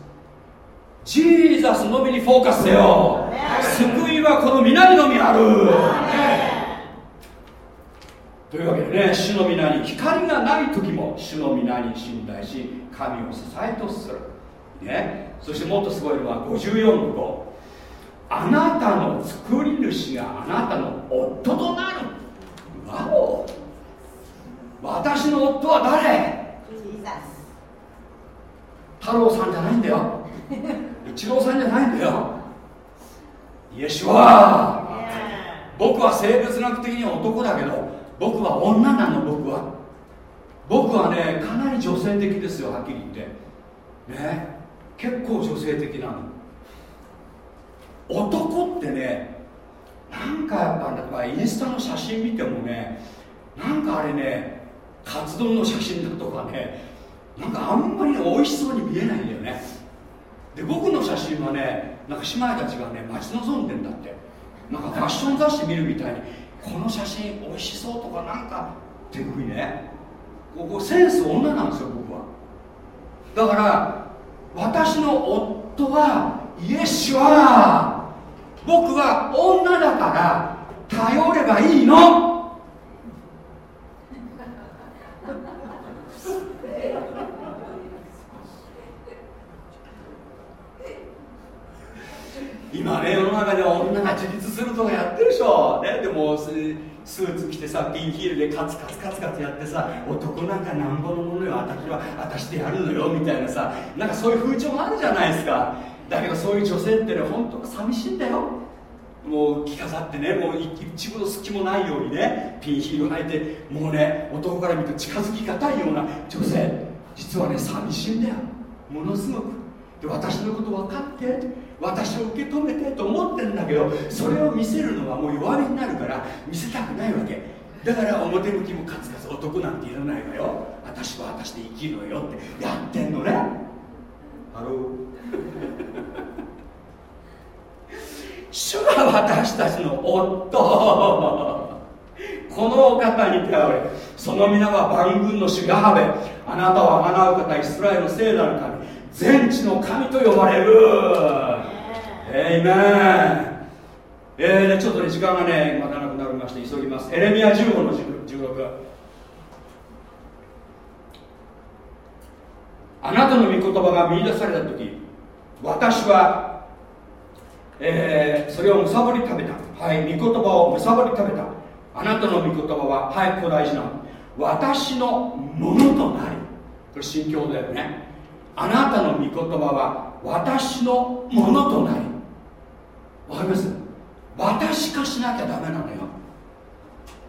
Speaker 1: ジーザスのみにフォーカスせよ。救いはこの南のみある。というわけでね主の皆に光がない時も主の皆に信頼し神を支えとする。ね。そしてもっとすごいのは54の5あなたの作り主があなたの夫となる。わお。私の夫は誰？太郎さんじゃないんだよ。一郎さんじゃないんだよ。イエシュは僕は生物学的には男だけど僕は女なの僕は。僕はねかなり女性的ですよはっきり言って。ね。結構女性的なの。男ってねなんかやっぱだからインスタの写真見てもねなんかあれねカツ丼の写真だとかねなんかあんまりね美味しそうに見えないんだよね。で僕の写真はねなんか姉妹たちがね待ち望んでんだって。なんかファッション雑誌見るみたいにこの写真美味しそうとかなんかっていうふうにねここセンス女なんですよ僕は。だから私の夫はイエスは僕は女だから頼ればいいの。今ね世の中では女が自立するとかやってるでしょ、ね、でもスーツ着てさピンヒールでカツカツカツカツやってさ男なんかなんぼのものよ私は私でやるのよみたいなさなんかそういう風潮もあるじゃないですか。だけどそういう女性ってね本当寂しいんだよ。もう着飾ってねもう一部の隙もないようにねピンヒール履いてもうね男から見ると近づきがたいような女性。実はね寂しいんだよ。ものすごく。で私のこと分かって。私を受け止めてと思ってるんだけどそれを見せるのはもう弱みになるから見せたくないわけ。だから表向きもカツカツ男なんていらないわよ。私は私で生きるのよって。やってんのね。ハロー。主が私たちの夫。このお方に頼れ。その御名は万軍の主ヤハウェ。あなたをあがなう方イスラエルの聖なる神。全知の神と呼ばれる。えいめんえー、ちょっとね時間がねまたなくなりまして急ぎます。エレミア15の16あなたの御言葉が見出された時私は、えー、それをむさぼり食べた。はい御言葉をむさぼり食べた。あなたの御言葉ははいここ大事な私のものとなり。これ心境だよね。あなたの御言葉は私のものとなり。わかります？私化しなきゃダメなのよ。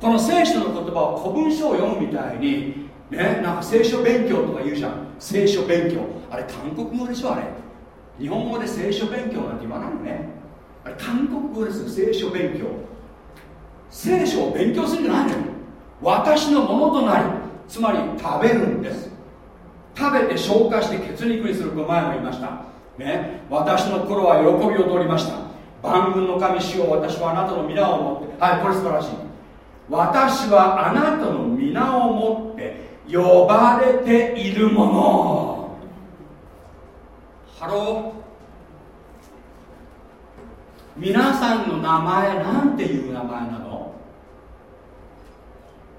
Speaker 1: この聖書の言葉を古文書を読むみたいにねなんか聖書勉強とか言うじゃん。聖書勉強。あれ韓国語でしょあれ。日本語で聖書勉強なんて言わないのね。あれ韓国語ですよ聖書勉強。聖書を勉強するんじゃないのよ。私のものとなりつまり食べるんです。食べて消化して血肉にすると前も言いました。ね。私の心は喜び踊りました。万軍の神主よ私はあなたの御名を持って。はいこれ素晴らしい。私はあなたの御名を持って呼ばれているもの。ハロー。皆さんの名前なんていう名前なの？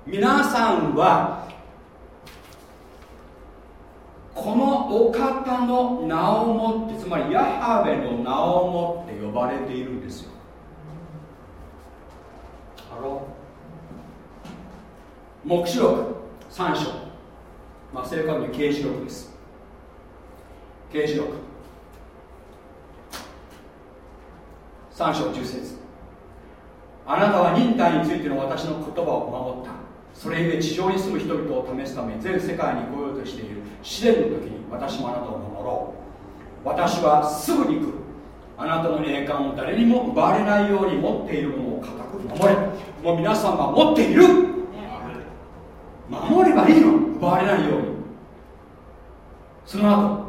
Speaker 1: 皆さんはこのお方の名をもってつまりヤハベの名をもって呼ばれているんですよ。ハロ黙示録3章。まあ正確に刑事録です。刑事録。3章10節。あなたは忍耐についての私の言葉を守ったそれゆえ地上に住む人々を試すために全世界に来ようとしている試練の時に私もあなたを守ろう。私はすぐに来る。あなたの霊感を誰にも奪われないように持っているものを固く守れ。もう皆さんは持っている。守ればいいの。奪われないように。その後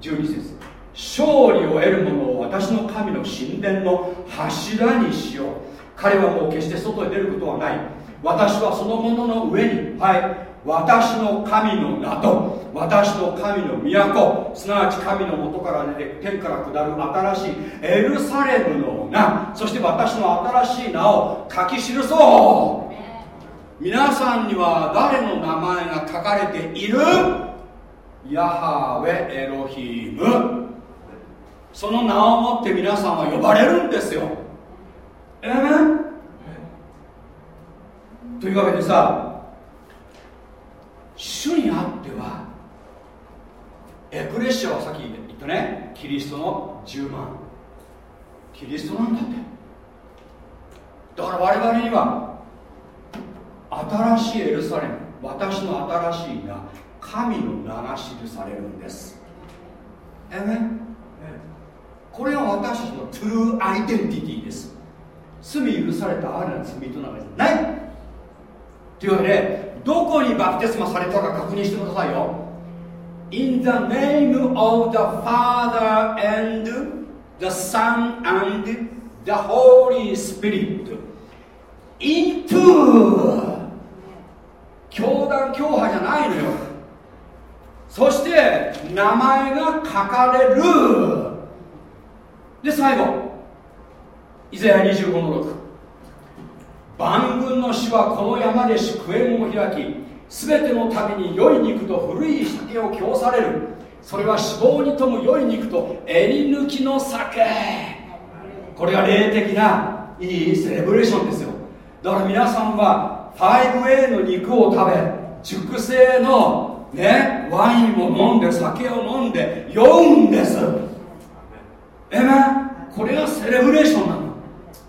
Speaker 1: 12節。勝利を得る者を私の神の神殿の柱にしよう。彼はもう決して外へ出ることはない。私はそのものの上にはい私の神の名と私の神の都すなわち神のもとから出て天から下る新しいエルサレムの名そして私の新しい名を書き記そう。皆さんには誰の名前が書かれている？ヤハウェエロヒム。その名をもって皆さんは呼ばれるんですよ。えー、というわけでさ主にあってはエクレシアはさっき言ったねキリストの10万。キリストなんだって。だから我々には新しいエルサレム私の新しい名神の名が記されるんです。えねこれが私たちのトゥルーアイデンティティです。罪許された哀れな罪となんかじゃない。というわけでどこにバプテスマされたか確認してくださいよ。In the name of the Father and the Son and the Holy Spirit. Into 教団教派じゃないのよ。そして名前が書かれる。で最後。イザヤ25の6万軍の死はこの山で祝宴を開き全ての民に良い肉と古い酒を供される。それは脂肪に富む良い肉と襟抜きの酒。これが霊的ないいセレブレーションですよ。だから皆さんは 5A の肉を食べ熟成のねワインを飲んで酒を飲んで酔うんです。えめ？これがセレブレーションなの。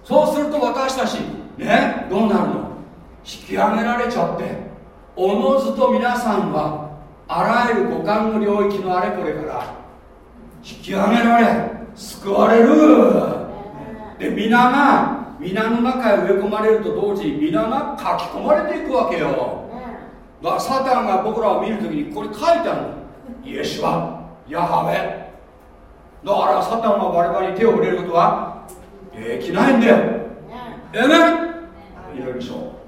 Speaker 1: そうすると私たちねどうなるの？引き上げられちゃって。おのずと皆さんはあらゆる五感の領域のあれこれから引き上げられ救われる。で皆が皆の中へ植え込まれると同時に皆が書き込まれていくわけよ。だからサタンが僕らを見るときにこれ書いてあるの。イエシュはヤハウェ。だからサタンは我々に手を触れることはできないんだよ。ええね祈りま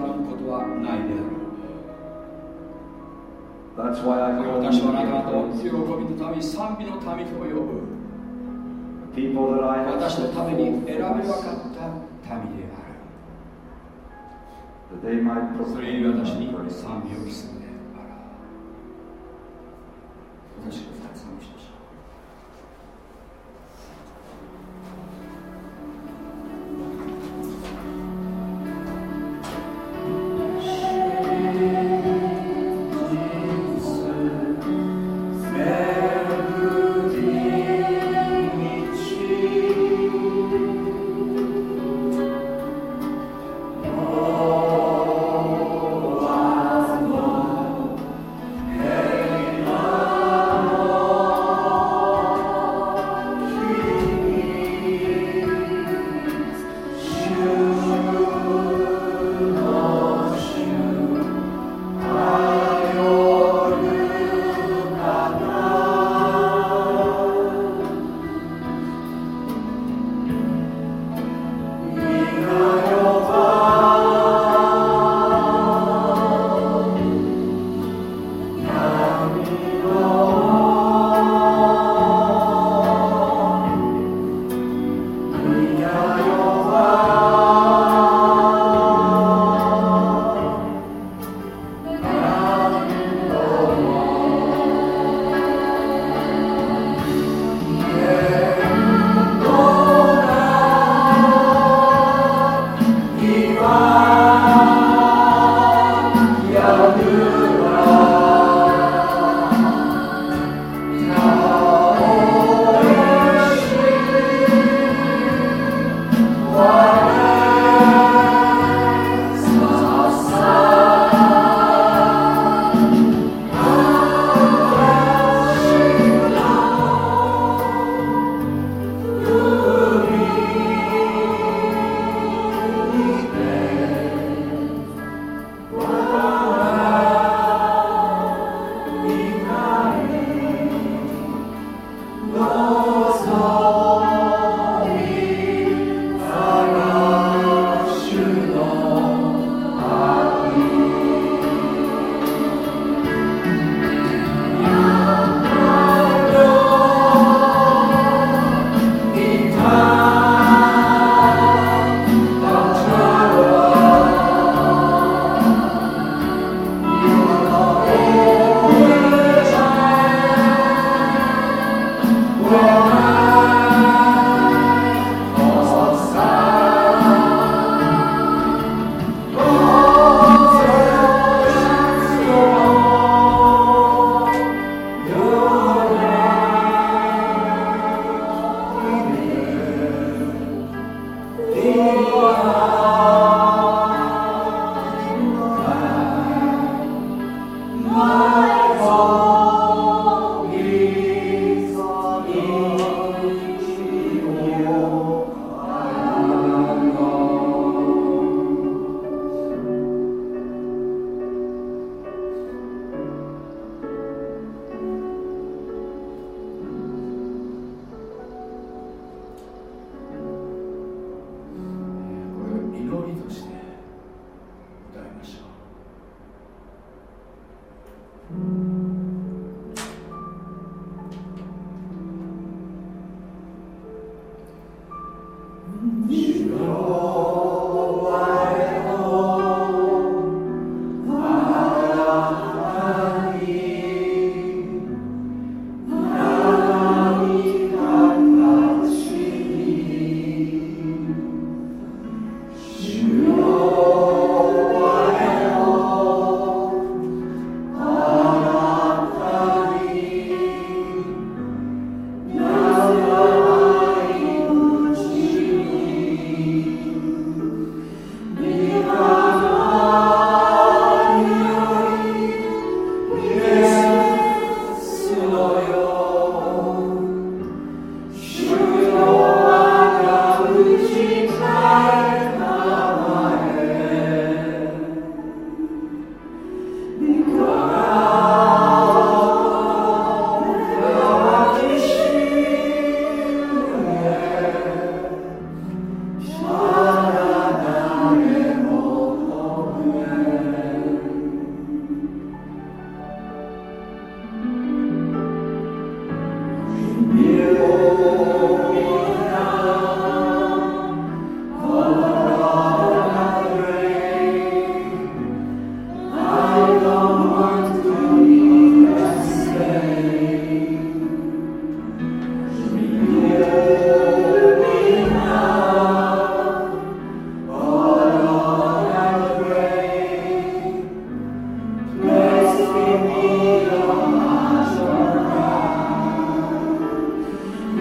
Speaker 1: らことはないであろう That's why I call 私はあ
Speaker 2: なた喜び
Speaker 1: の、賛美のと呼ぶ。
Speaker 2: People that I have 私のために選べ分かっ
Speaker 1: た民である。That they might それ私に賛美を期す。私がした。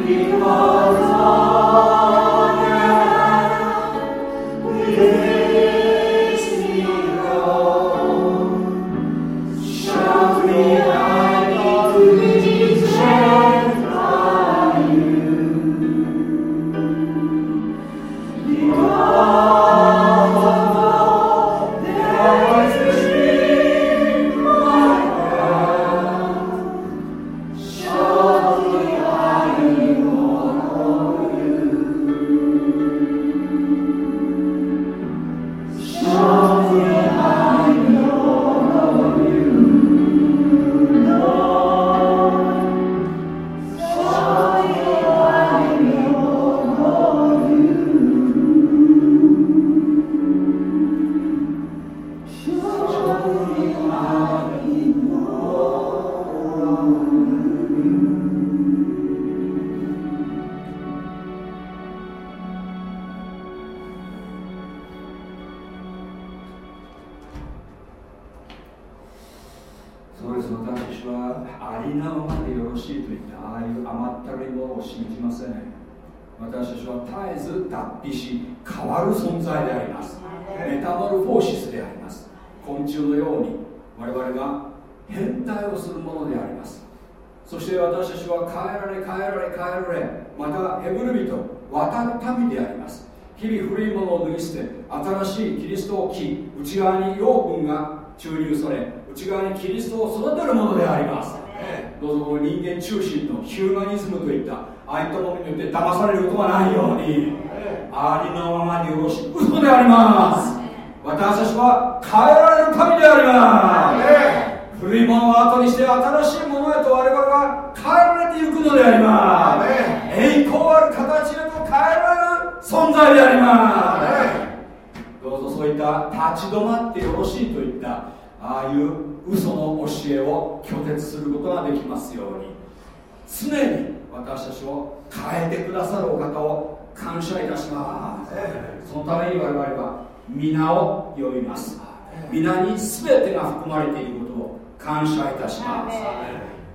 Speaker 1: He was. 皆を呼びます。皆に全てが含まれていることを感謝いたします。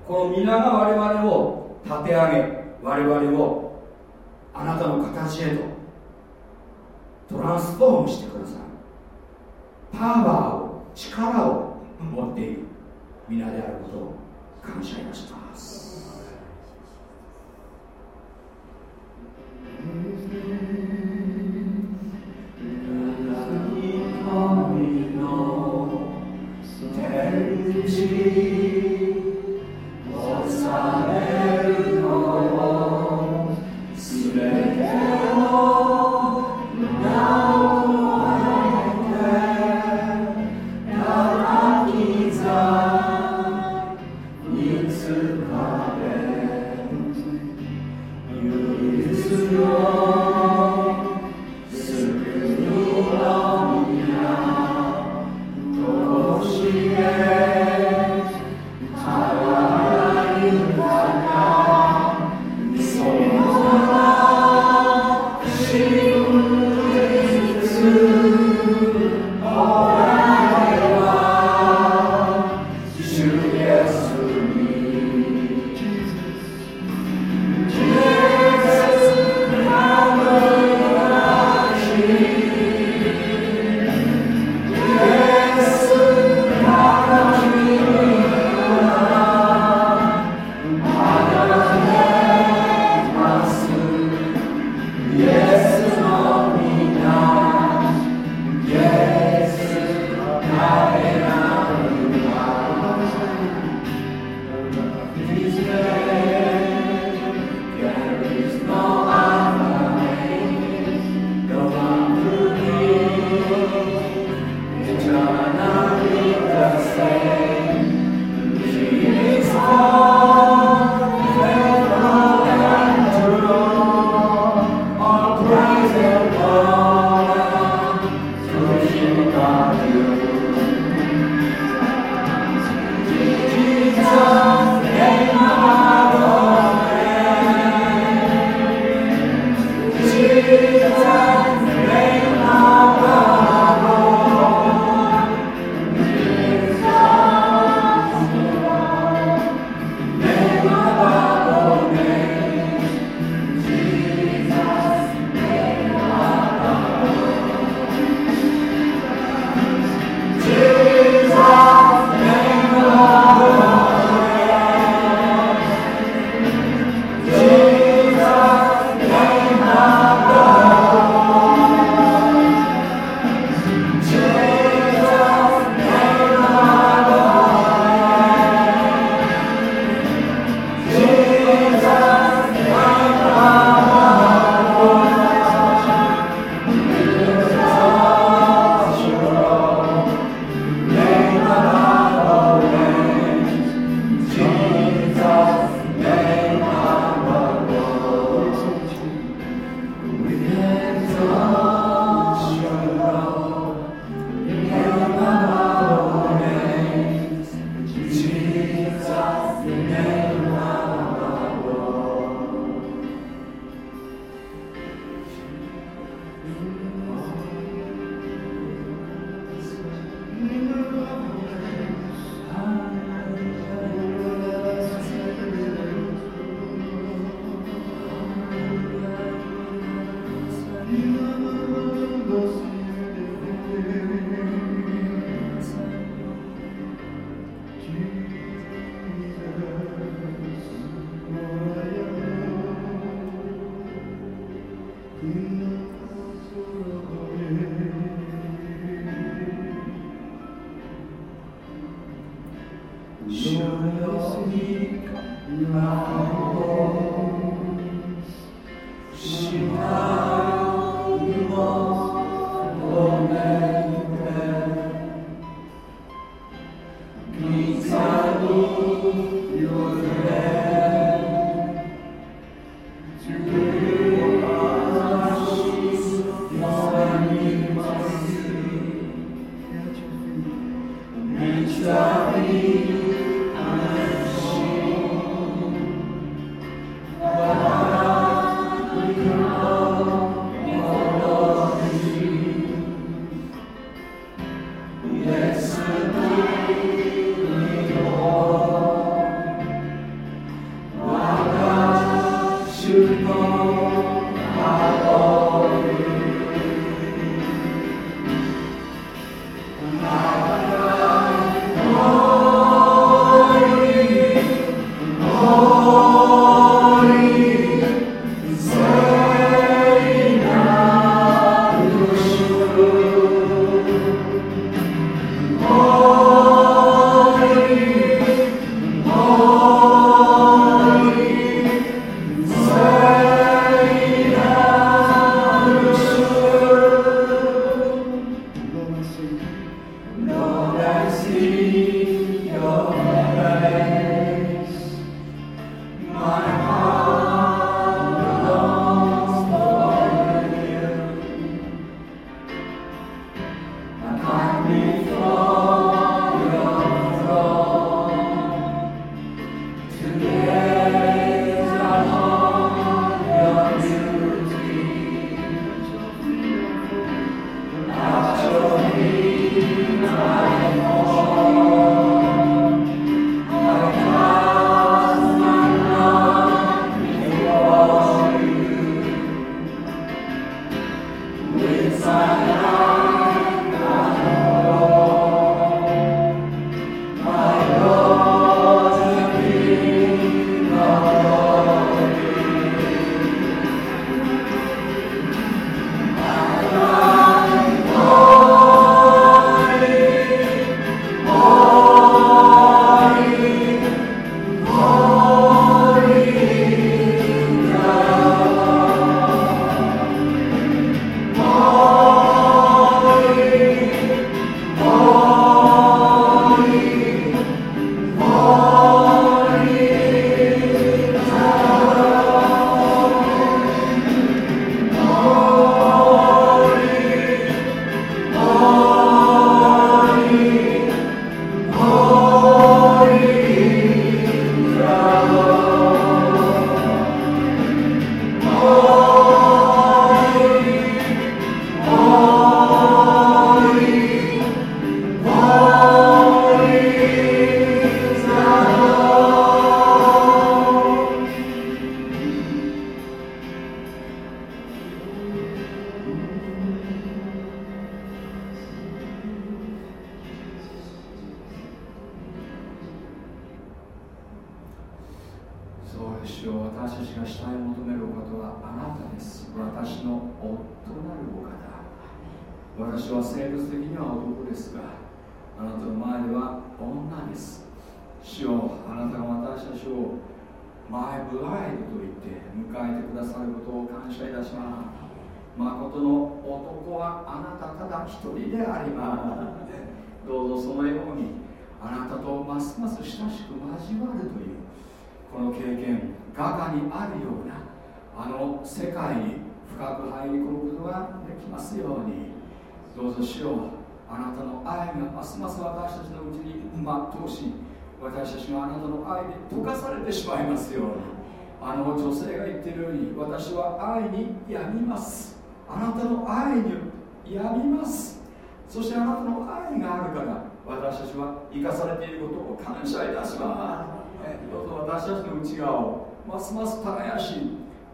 Speaker 1: この皆が我々を立て上げ我々をあなたの形へとトランスフォームしてください。パワーを力を持っている皆であることを感謝いたします。神の天地おさますます私たちのうちに全うし私たちがあなたの愛に溶かされてしまいますよ。うにあの女性が言ってるように私は愛にやみます。あなたの愛にやみます。そしてあなたの愛があるから私たちは生かされていることを感謝いたします、え、どうぞ私たちの内側をますます耕し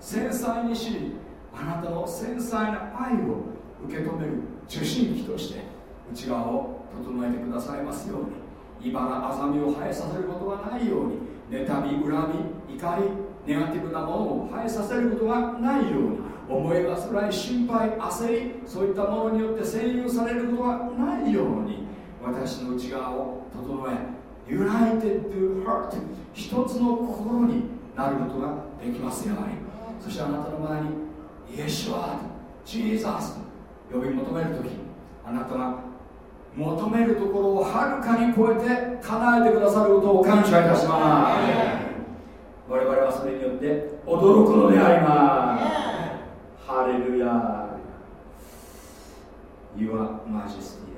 Speaker 1: 繊細にしあなたの繊細な愛を受け止める受信機として内側を整えてくださいますように。茨あざみを生えさせることがないように。妬み恨み怒りネガティブなものを生えさせることがないように。思い煩い心配焦りそういったものによって占有されることがないように。私の内側を整え United to heart 一つの心になることができますように。そしてあなたの前にイエシュアジーザス呼び求める時あなたは求めるところをはるかに超えて叶えてくださることを感謝いたします。我々はそれによって驚くのであります。ハレルヤ Your Majesty.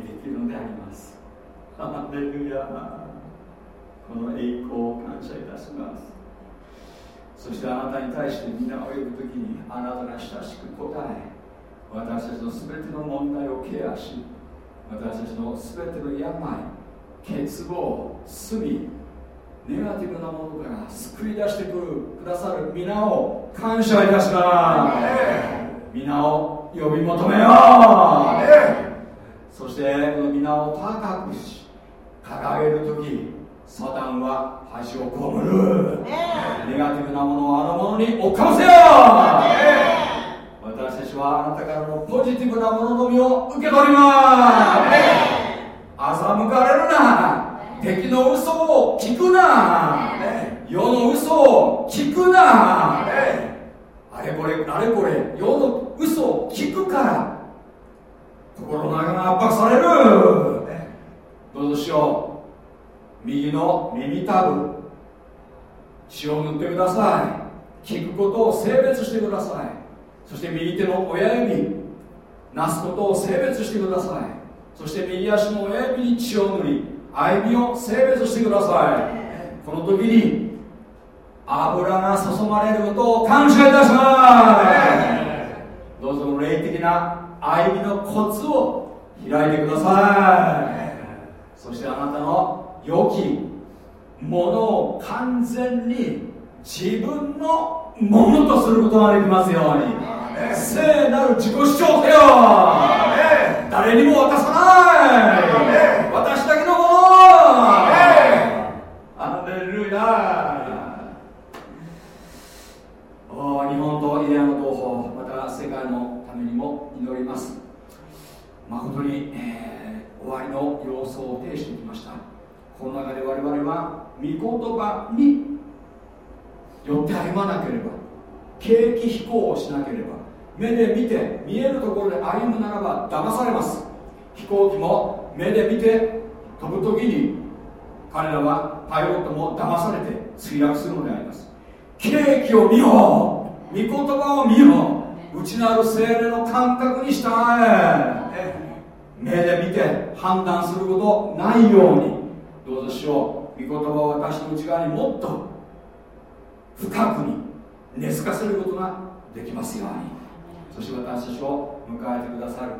Speaker 1: にできるのであります。ハレルヤ。この栄光を感謝いたします。そしてあなたに対して皆を呼ぶ時にあなたが親しく答え私たちの全ての問題をケアし私たちの全ての病欠乏罪ネガティブなものから救い出してくださる皆を感謝いたします。皆を呼び求めよう。そしてこの皆を高くし掲げる時サタンは橋をこむ。るネガティブなものをあのものにおかませよ。私たちはあなたからのポジティブなもののみを受け取ります。欺かれるな。敵の嘘を聞くな。世の嘘を聞くな。あれこれあれこれ世の嘘を聞くから。心の中が圧迫される、ね、どうぞしよう。右の耳たぶ。血を塗ってください。聞くことを性別してください。そして右手の親指。なすことを性別してください。そして右足の親指に血を塗り歩みを性別してください。この時に油が注がれることを感謝いたします。どうぞ霊的な歩みのコツを開いてください。そしてあなたの良きものを完全に自分のものとすることができますように。聖なる自己主張せよ。誰にも渡さない。私だけのもの。アレルヤお日本とイデアの同胞また世界のためにも祈ります。誠に、えー、終わりの様相を呈してきました。この中で我々は御言葉によって歩まなければ景気飛行をしなければ目で見て見えるところで歩むならば騙されます。飛行機も目で見て飛ぶ時に彼らはパイロットも騙されて墜落するのであります。景気を見よう御言葉を見よう。内なる精霊の感覚に従え。目で見て判断することないように。どうぞしよう。御言葉を私の内側にもっと深くに根付かせることができますように。そして私たちを迎えてくださる。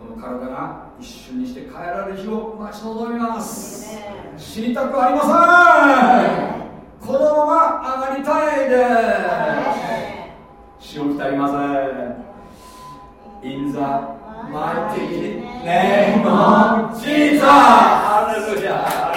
Speaker 1: この体が一瞬にして変えられる日を待ち望みます。死にたくありません。このまま上がりたいです。主を浸ります In the mighty name of Jesus! ハレルヤ